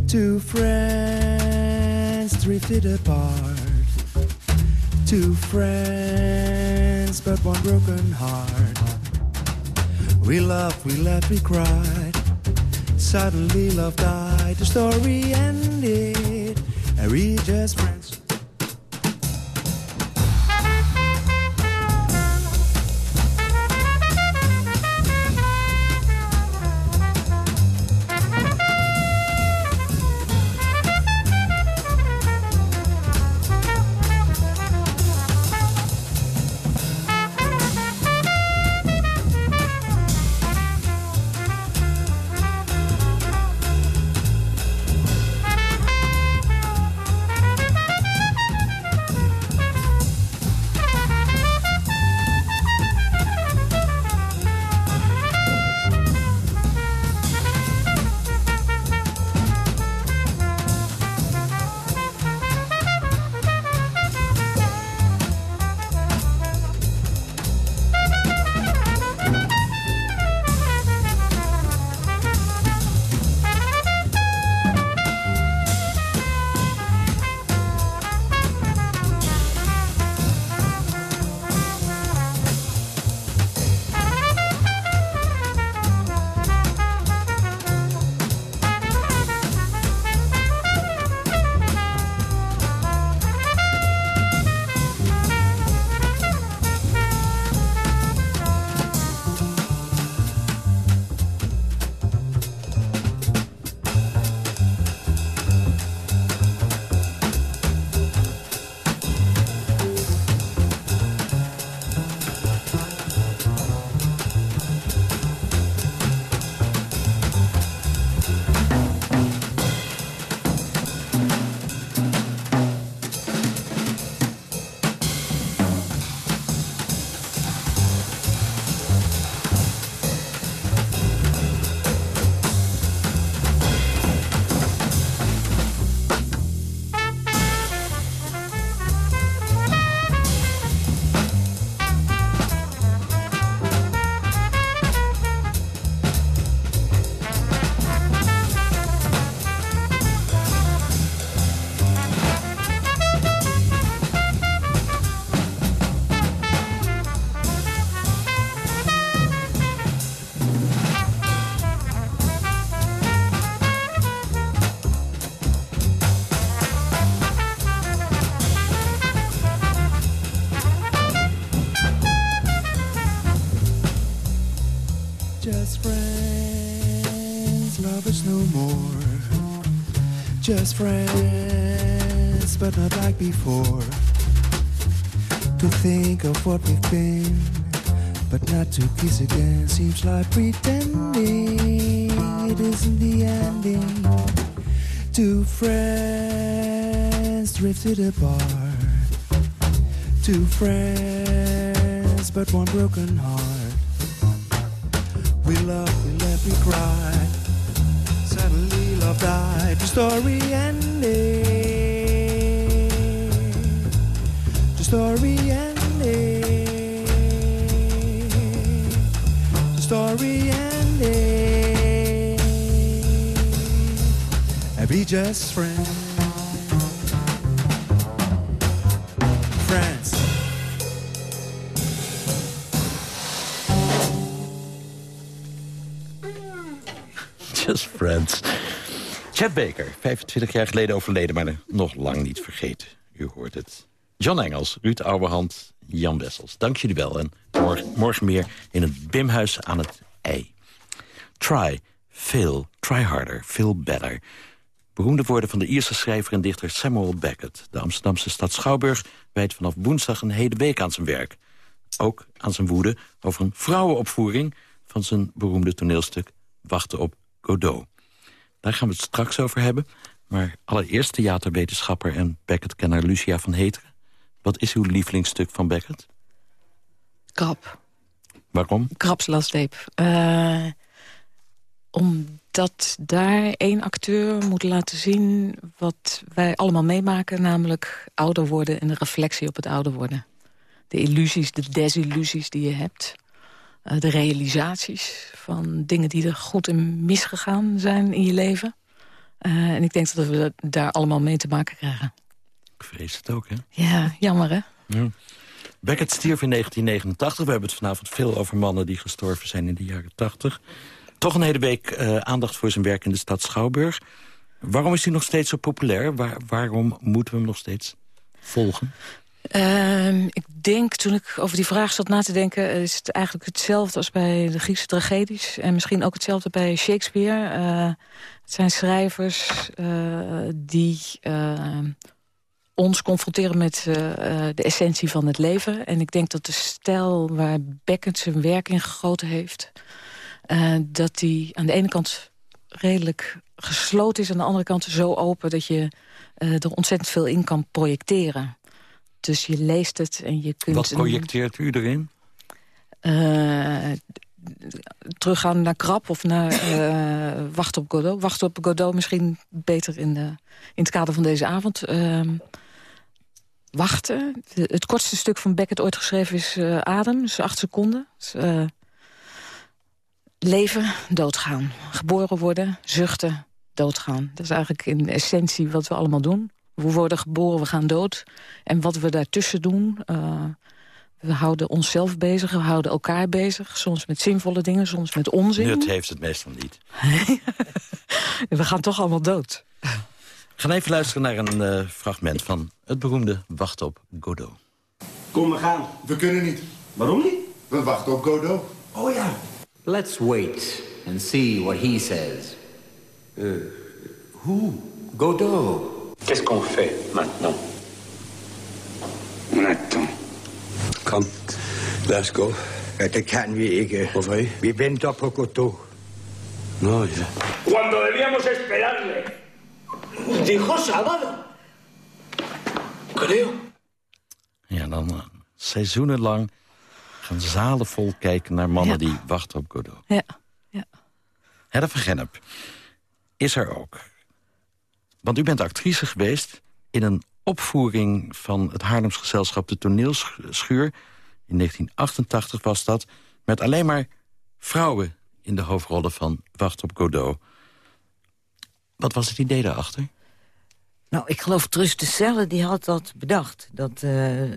Two friends drifted apart. Two friends, but one broken heart. We laughed, we laughed, we cried. Suddenly love died, the story ended, and we just friends. Just friends, but not like before. To think of what we've been, but not to kiss again seems like pretending it isn't the ending. Two friends drifted apart. Two friends, but one broken heart. We love, we laugh, we cry. Suddenly love died. The story ended. The story ended. The story ended. And we just. Friends. Chet Baker, 25 jaar geleden overleden, maar nog lang niet vergeten. U hoort het. John Engels, Ruud Ouwerhand, Jan Wessels. Dank jullie wel en morgen, morgen meer in het Bimhuis aan het Ei. Try, fail, try harder, feel better. Beroemde woorden van de Ierse schrijver en dichter Samuel Beckett. De Amsterdamse stad Schouwburg wijdt vanaf woensdag een hele week aan zijn werk. Ook aan zijn woede over een vrouwenopvoering van zijn beroemde toneelstuk Wachten op Godot. Daar gaan we het straks over hebben. Maar allereerst theaterwetenschapper en Beckett-kenner Lucia van Heteren. Wat is uw lievelingsstuk van Beckett? Krap. Waarom? Krapslasdeep. Uh, omdat daar één acteur moet laten zien wat wij allemaal meemaken... namelijk ouder worden en de reflectie op het ouder worden. De illusies, de desillusies die je hebt. Uh, de realisaties van dingen die er goed en misgegaan zijn in je leven. Uh, en ik denk dat we daar allemaal mee te maken krijgen. Ik vrees het ook, hè? Ja, jammer, hè? Ja. Beckett stierf in 1989. We hebben het vanavond veel over mannen die gestorven zijn in de jaren 80. Toch een hele week uh, aandacht voor zijn werk in de stad Schouwburg. Waarom is hij nog steeds zo populair? Waar, waarom moeten we hem nog steeds volgen? Uh, ik denk, toen ik over die vraag zat na te denken... is het eigenlijk hetzelfde als bij de Griekse tragedies. En misschien ook hetzelfde bij Shakespeare. Uh, het zijn schrijvers uh, die ons confronteren met de essentie van het leven. En ik denk dat de stijl waar Beckett zijn werk in gegoten heeft... dat die aan de ene kant redelijk gesloten is... aan de andere kant zo open dat je er ontzettend veel in kan projecteren. Dus je leest het en je kunt... Wat projecteert u erin? Uh, teruggaan naar Krap of naar uh, Wacht op Godot. Wacht op Godot misschien beter in, de, in het kader van deze avond. Uh, wachten. het kortste stuk van Beckett ooit geschreven is uh, Adem. Dus acht seconden. Dus, leven, doodgaan. Geboren worden, zuchten, doodgaan. Dat is eigenlijk in essentie wat we allemaal doen. We worden geboren, we gaan dood. En wat we daartussen doen... Uh, we houden onszelf bezig, we houden elkaar bezig. Soms met zinvolle dingen, soms met onzin. Nut heeft het meestal niet. [laughs] we gaan toch allemaal dood. We gaan even luisteren naar een uh, fragment van het beroemde Wacht op Godot. Kom, we gaan. We kunnen niet. Waarom niet? We wachten op Godot. Oh ja. Let's wait and see what he says. Uh, who? Godot. Qu'est-ce qu'on fait maintenant On attend. Kom, let's go. Ja, det kan vi ikke. Hvorfor ikke? Vi venter på Godot. Nå, ja. Cuando debíamos esperarle. Dijo sábado. Creo. Ja, dan uh, seizoenenlang gaan zalen vol kijken naar mannen ja. die wachten op Godot. Ja, ja. Hedda van Gennep is er ook. Want u bent actrice geweest in een opvoering van het Haarlems gezelschap De Toneelschuur. In 1988 was dat, met alleen maar vrouwen in de hoofdrollen van Wacht op Godot. Wat was het idee daarachter? Nou, ik geloof Trus de Celle, die had dat bedacht. Dat, uh,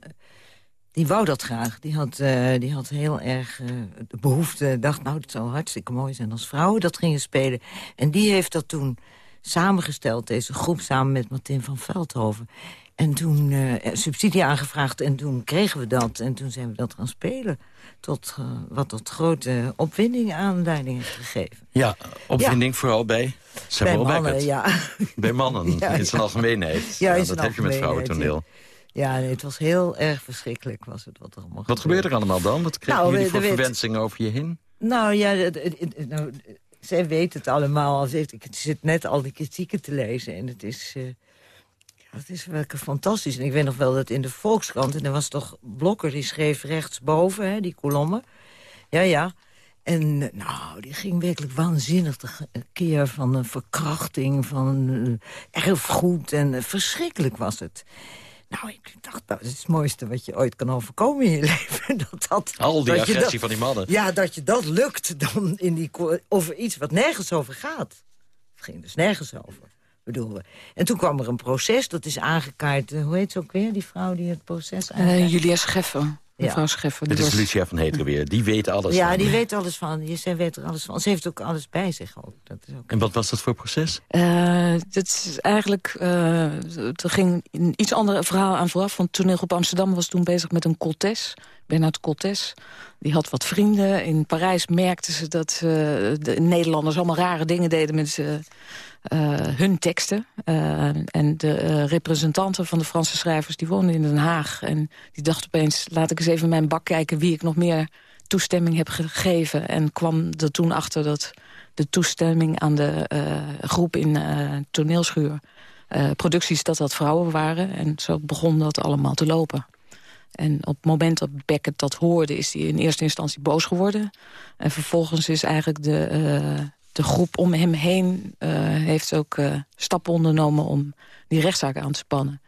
die wou dat graag. Die had, uh, die had heel erg uh, de behoefte, dacht nou, het zou hartstikke mooi zijn als vrouwen dat gingen spelen. En die heeft dat toen samengesteld, deze groep, samen met Martin van Veldhoven. En toen uh, subsidie aangevraagd en toen kregen we dat. En toen zijn we dat gaan spelen. Tot, uh, wat tot grote opwinding aanleiding heeft gegeven. Ja, opwinding ja. vooral bij bij mannen, ja. Bij mannen, [laughs] ja, in zijn algemeenheid. Ja, dat heb je met vrouwentoneel. Ja, nee, het was heel erg verschrikkelijk was het wat er allemaal Wat gebeurde er allemaal dan? Wat kregen nou, jullie voor verwensingen over je heen? Nou ja, nou, zij weet het allemaal. Ik zit net al die kritieken te lezen en het is... Uh, het is werkelijk fantastisch. En ik weet nog wel dat in de Volkskrant... en er was toch Blokker, die schreef rechtsboven, hè, die kolommen. Ja, ja. En nou, die ging werkelijk waanzinnig de keer van een verkrachting... van uh, erfgoed en uh, verschrikkelijk was het. Nou, ik dacht, nou, dat is het mooiste wat je ooit kan overkomen in je [laughs] leven. Dat, dat, Al die dat agressie dat, van die mannen. Ja, dat je dat lukt dan in die, over iets wat nergens over gaat. Het ging dus nergens over. Bedoel, en toen kwam er een proces, dat is aangekaart. Hoe heet ze ook weer, die vrouw die het proces aangekaart? Uh, Julia Scheffer. Mevrouw ja. Scheffer. Dit is was... Lucia van Heteren weer. Die weet alles ja, van. die weet alles van. Zij weet er alles van. Ze heeft ook alles bij zich. Ook. Dat is ook... En wat was dat voor proces? Uh, dat is eigenlijk... Uh, er ging een iets ander verhaal aan vooraf. Want Toneelgroep Amsterdam was toen bezig met een coltes. Bernard Coltes. Die had wat vrienden. In Parijs merkten ze dat uh, de Nederlanders allemaal rare dingen deden met uh, hun teksten. en de representanten van de Franse schrijvers die woonden in Den Haag. En die dachten opeens, laat ik eens even in mijn bak kijken... wie ik nog meer toestemming heb gegeven. En kwam er toen achter dat de toestemming aan de groep in toneelschuur... producties dat dat vrouwen waren. En zo begon dat allemaal te lopen. En op het moment dat Beckett dat hoorde, is hij in eerste instantie boos geworden. En vervolgens is eigenlijk de, de groep om hem heen... Uh, heeft ook uh, stappen ondernomen om die rechtszaak aan te spannen.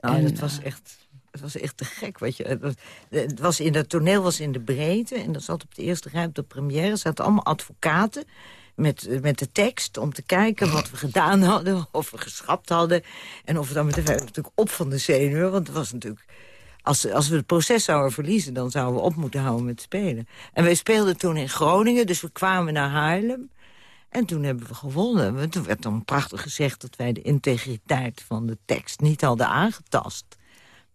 Nou, en, het was echt... Het was echt te gek. Weet je. Het, was, het was in dat toneel was in de breedte. En dat zat op de eerste rij op de première. zaten allemaal advocaten met, met de tekst... om te kijken wat we gedaan hadden, [laughs] of we geschrapt hadden. En of we dan meteen natuurlijk op van de zenuwen. Want het was natuurlijk als, als we het proces zouden verliezen, dan zouden we op moeten houden met spelen. En wij speelden toen in Groningen, dus we kwamen naar Haarlem. En toen hebben we gewonnen. Toen werd dan prachtig gezegd dat wij de integriteit van de tekst niet hadden aangetast.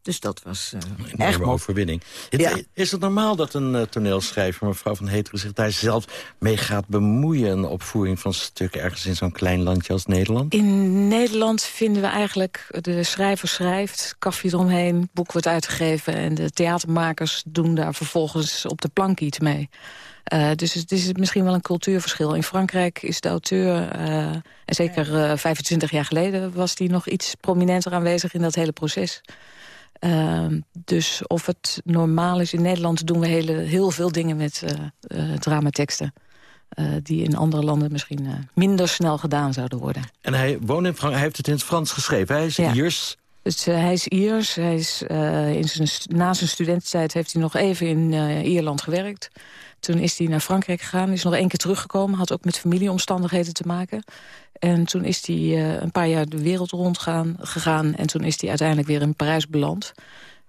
Dus dat was uh, een enorme overwinning. Ja. Is het normaal dat een uh, toneelschrijver, mevrouw Van Heteren... zich daar zelf mee gaat bemoeien... een opvoering van stukken ergens in zo'n klein landje als Nederland? In Nederland vinden we eigenlijk... de schrijver schrijft, kafje eromheen, boek wordt uitgegeven... en de theatermakers doen daar vervolgens op de plank iets mee. Uh, dus het is misschien wel een cultuurverschil. In Frankrijk is de auteur, en zeker 25 jaar geleden... was die nog iets prominenter aanwezig in dat hele proces... Uh, dus of het normaal is in Nederland doen we hele, heel veel dingen met uh, uh, dramateksten. die in andere landen misschien minder snel gedaan zouden worden. En hij woont in Frankrijk, hij heeft het in het Frans geschreven. Hij is ja. Iers. Dus, hij is Iers. Hij is, in zijn, na zijn studententijd heeft hij nog even in Ierland gewerkt. Toen is hij naar Frankrijk gegaan, is nog één keer teruggekomen. Had ook met familieomstandigheden te maken. En toen is hij uh, een paar jaar de wereld rondgaan gegaan. En toen is hij uiteindelijk weer in Parijs beland.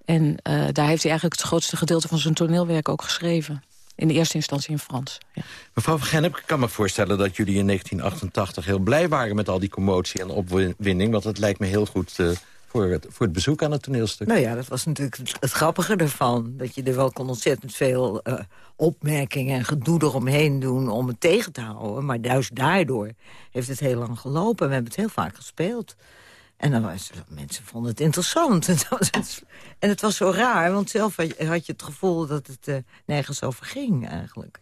En uh, daar heeft hij eigenlijk het grootste gedeelte van zijn toneelwerk ook geschreven. In de eerste instantie in Frans. Ja. Mevrouw van Gennep, ik kan me voorstellen dat jullie in 1988 heel blij waren... met al die commotie en opwinding. Want het lijkt me heel goed uh, voor het, voor het bezoek aan het toneelstuk. Nou ja, dat was natuurlijk het, het grappige ervan. Dat je er wel kon ontzettend veel uh, opmerkingen en gedoe eromheen doen... om het tegen te houden. Maar juist daardoor heeft het heel lang gelopen. We hebben het heel vaak gespeeld. En dan was, mensen vonden het interessant. [laughs] En het was zo raar, want zelf had je, had je het gevoel dat het uh, nergens over ging eigenlijk.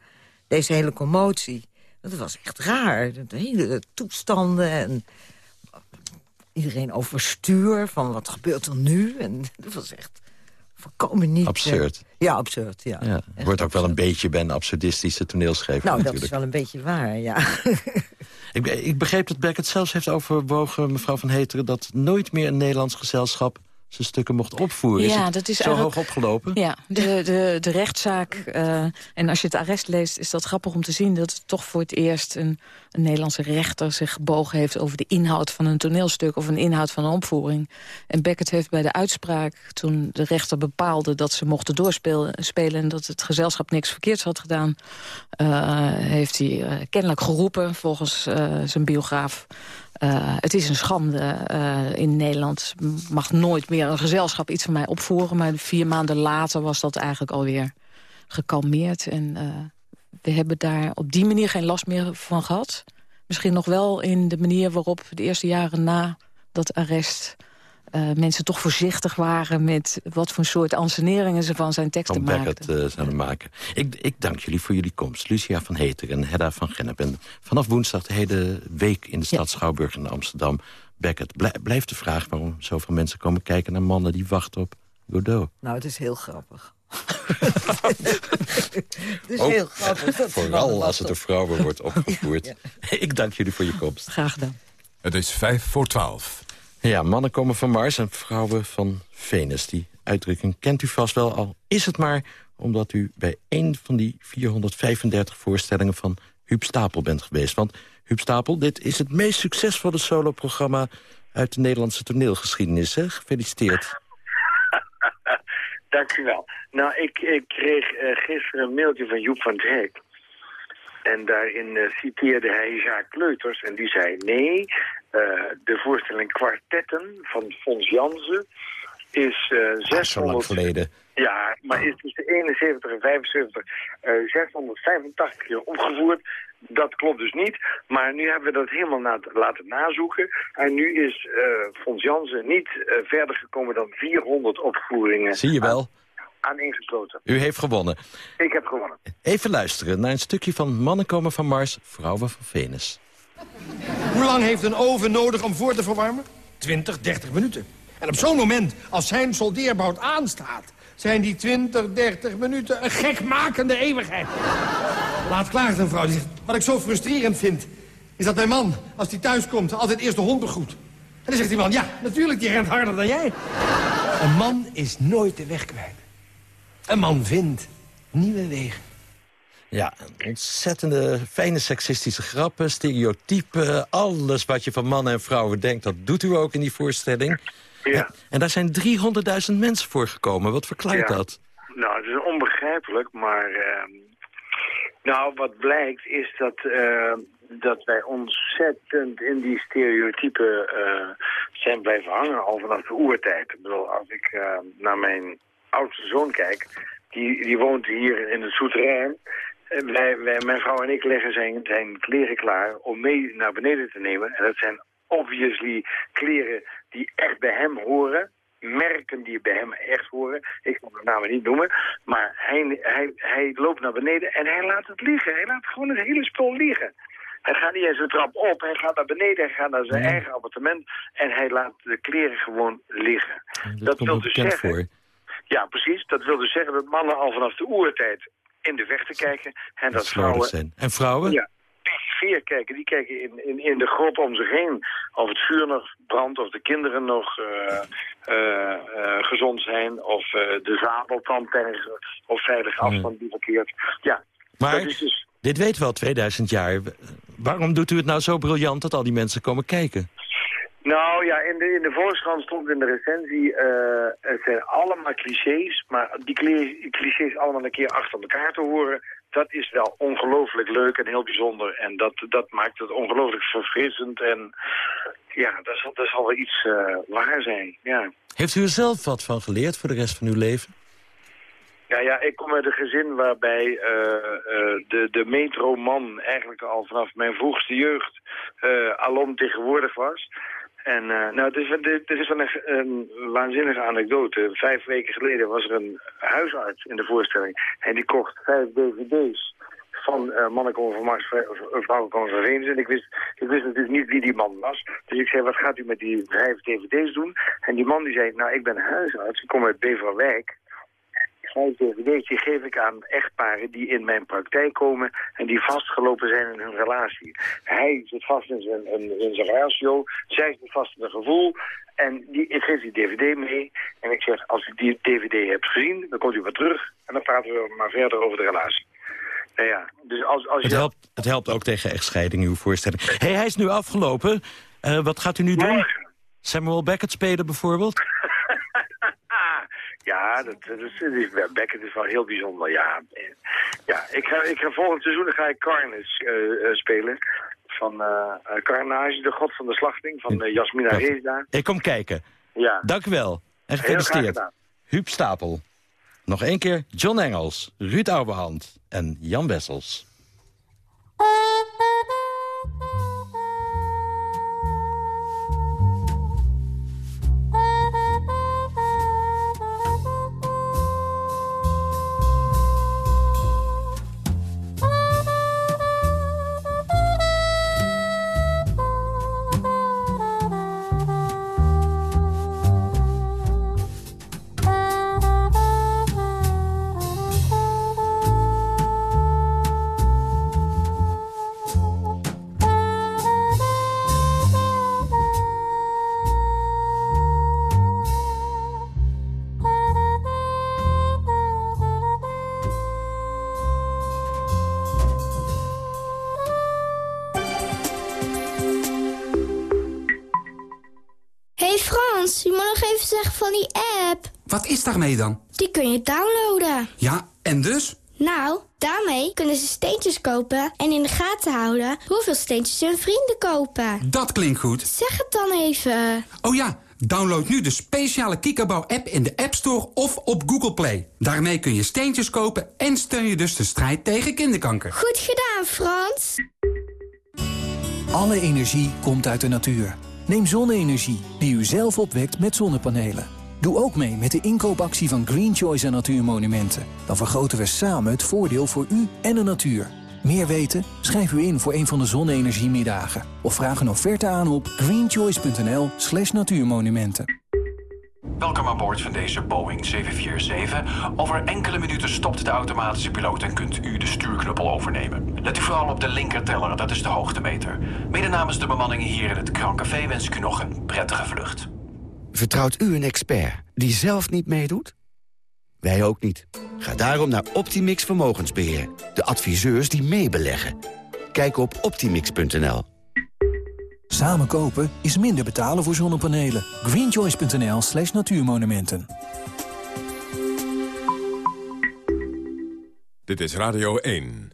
Deze hele commotie. Dat was echt raar. De hele toestanden en iedereen overstuur van wat gebeurt er nu. En [laughs] dat was echt voorkomen niet... Absurd. Uh, ja, absurd, ja. wordt ook absurd. wel een beetje bij een absurdistische toneelschrijver Nou, natuurlijk. dat is wel een beetje waar, ja. [laughs] ik, ik begreep dat Beckett zelfs heeft overwogen, mevrouw Van Heteren... dat nooit meer een Nederlands gezelschap zijn stukken mocht opvoeren. Ja, is dat is zo hoog opgelopen? Ja, de, de, de rechtszaak. Uh, en als je het arrest leest, is dat grappig om te zien... dat het toch voor het eerst een, een Nederlandse rechter zich gebogen heeft... over de inhoud van een toneelstuk of een inhoud van een opvoering. En Beckett heeft bij de uitspraak, toen de rechter bepaalde... dat ze mochten doorspelen spelen en dat het gezelschap niks verkeerds had gedaan... Uh, heeft hij uh, kennelijk geroepen, volgens zijn biograaf... Uh, het is een schande. Uh, in Nederland mag nooit meer een gezelschap iets van mij opvoeren. Maar vier maanden later was dat eigenlijk alweer gekalmeerd. En uh, we hebben daar op die manier geen last meer van gehad. Misschien nog wel in de manier waarop de eerste jaren na dat arrest... Uh, mensen toch voorzichtig waren met wat voor soort anseneringen ze van zijn teksten van maakten. Beckett uh, zouden maken. Ik, ik dank jullie voor jullie komst. Lucia van Heter en Hedda van Gennep. En vanaf woensdag de hele week in de stad ja. Schouwburg in Amsterdam. Beckett, Blij, blijft de vraag waarom zoveel mensen komen kijken naar mannen die wachten op Godot. Nou, het is heel grappig. [laughs] het is Ook, heel grappig. Vooral als het door vrouwen wordt [laughs] opgevoerd. ja. Ik dank jullie voor je komst. Graag gedaan. Het is vijf voor twaalf. Ja, mannen komen van Mars en vrouwen van Venus. Die uitdrukking kent u vast wel, al is het maar omdat u bij een van die 435 voorstellingen van Huub Stapel bent geweest. Want Huub Stapel, dit is het meest succesvolle soloprogramma uit de Nederlandse toneelgeschiedenis. Hè? Gefeliciteerd. [laughs] Dank u wel. Nou, ik, ik kreeg uh, gisteren een mailtje van Joep van Hek. En daarin uh, citeerde hij Jacques Leuters en die zei... nee, uh, de voorstelling Kwartetten van Fons Jansen... is uh, 600... Zo lang geleden. Ja, maar is tussen 71 en 75 uh, 685 keer opgevoerd. Dat klopt dus niet. Maar nu hebben we dat helemaal na laten nazoeken. En nu is uh, Fons Jansen niet uh, verder gekomen dan 400 opvoeringen. Zie je wel. Aan, ingesloten. U heeft gewonnen. Ik heb gewonnen. Even luisteren naar een stukje van Mannen komen van Mars, vrouwen van Venus. Hoe lang heeft een oven nodig om voor te verwarmen? 20, 30 minuten. En op zo'n moment, als zijn soldeerbout aanstaat... zijn die 20, 30 minuten een gekmakende eeuwigheid. Laat klaagt een vrouw. Wat ik zo frustrerend vind... is dat mijn man, als hij thuis komt, altijd eerst de hond begroet. En dan zegt die man, ja, natuurlijk, die rent harder dan jij. Een man is nooit de weg kwijt. Een man vindt nieuwe wegen. Ja, ontzettende fijne seksistische grappen, stereotypen... alles wat je van mannen en vrouwen denkt, dat doet u ook in die voorstelling. Ja. En, en daar zijn 300.000 mensen voor gekomen. Wat verklaart Ja. dat? Nou, het is onbegrijpelijk, maar... ehm, nou, wat blijkt is dat, eh, dat wij ontzettend in die stereotypen eh, zijn blijven hangen al vanaf de oertijd. Ik bedoel, als ik eh, naar mijn oudste zoon kijk, die, die woont hier in het souterrain. Wij, wij, mijn vrouw en ik leggen zijn, zijn kleren klaar om mee naar beneden te nemen. En dat zijn obviously kleren die echt bij hem horen. Merken die bij hem echt horen. Ik zal de namen niet noemen. Maar hij, hij, hij loopt naar beneden en hij laat het liggen. Hij laat gewoon het hele spul liggen. Hij gaat niet eens een trap op. Hij gaat naar beneden. Hij gaat naar zijn eigen appartement. En hij laat de kleren gewoon liggen. Dat, komt wil dus zeggen- voor. Ja, precies. Dat wil dus zeggen dat mannen al vanaf de oertijd in de vechten kijken. En dat vrouwen zijn. En vrouwen? ja, veer kijken. Die kijken in, in, in de grot om zich heen. Of het vuur nog brandt, of de kinderen nog eh, eh, eh, gezond zijn. Of de ergens op veilige afstand die verkeert. Ja, Maar dus... dit weten we al 2000 jaar. Waarom doet u het nou zo briljant dat al die mensen komen kijken? Nou ja, in de, in de stond in de recensie, eh, het zijn allemaal clichés, maar die cli- clichés allemaal een keer achter elkaar te horen, dat is wel ongelooflijk leuk en heel bijzonder. En dat, dat maakt het ongelooflijk verfrissend en ja, dat zal, dat zal wel iets eh, waar zijn, ja. Heeft u er zelf wat van geleerd voor de rest van uw leven? Ja, ja, ik kom uit een gezin waarbij eh, de, de metroman eigenlijk al vanaf mijn vroegste jeugd eh alom tegenwoordig was. En uh, nou, het is, is wel een, waanzinnige anekdote. Vijf weken geleden was er een huisarts in de voorstelling. En die kocht vijf dvd's van uh, Mannen komen van Mars, Vrouwen van Venus. En ik wist, ik wist natuurlijk niet wie die man was. Dus ik zei, wat gaat u met die vijf dvd's doen? En die man die zei, nou, ik ben huisarts, ik kom uit Beverwijk. Vijf dvd's die geef ik aan echtparen die in mijn praktijk komen en die vastgelopen zijn in hun relatie. Hij zit vast in zijn, in, in zijn ratio, zij zit vast in een gevoel en die, ik geef die dvd mee en ik zeg, als u die dvd hebt gezien, dan komt u weer terug en dan praten we maar verder over de relatie. Nou ja, dus als, als Het je... helpt, het helpt ook tegen echtscheiding, uw voorstelling. hey, hij is nu afgelopen. Uh, wat gaat u nu doen? Samuel Beckett spelen bijvoorbeeld? [laughs] Ja, dat, dat is, Beckett is wel heel bijzonder, ja. Ja, ik ga, ik ga volgend seizoen ga ik Carnage uh, uh, spelen. Van uh, Carnage, de god van de slachting, van Jasmina Reesda. Ik kom kijken. Ja. Dank u wel. En gefeliciteerd. Huub Stapel. Nog één keer John Engels, Ruud Ouwehand en Jan Wessels. Van die app. Wat is daarmee dan? Die kun je downloaden. Ja, en dus? Nou, daarmee kunnen ze steentjes kopen en in de gaten houden hoeveel steentjes hun vrienden kopen. Dat klinkt goed. Zeg het dan even. Oh ja, Download nu de speciale Kikkerbouw-app in de App Store of op Google Play. Daarmee kun je steentjes kopen en steun je dus de strijd tegen kinderkanker. Goed gedaan, Frans. Alle energie komt uit de natuur. Neem zonne-energie, die u zelf opwekt met zonnepanelen. Doe ook mee met de inkoopactie van Green Choice en Natuurmonumenten. Dan vergroten we samen het voordeel voor u en de natuur. Meer weten? Schrijf u in voor een van de zonne-energiemiddagen. Of vraag een offerte aan op greenchoice.nl slash natuurmonumenten. Welkom aan boord van deze Boeing 747. Over enkele minuten stopt de automatische piloot en kunt u de stuurknuppel overnemen. Let u vooral op de linkerteller, dat is de hoogtemeter. Mede namens de bemanning hier in het Krancafé wens ik u nog een prettige vlucht. Vertrouwt u een expert die zelf niet meedoet? Wij ook niet. Ga daarom naar Optimix Vermogensbeheer. De adviseurs die meebeleggen. Kijk op optimix.nl. Samen kopen is minder betalen voor zonnepanelen. greenchoice.nl slash natuurmonumenten. Dit is Radio 1.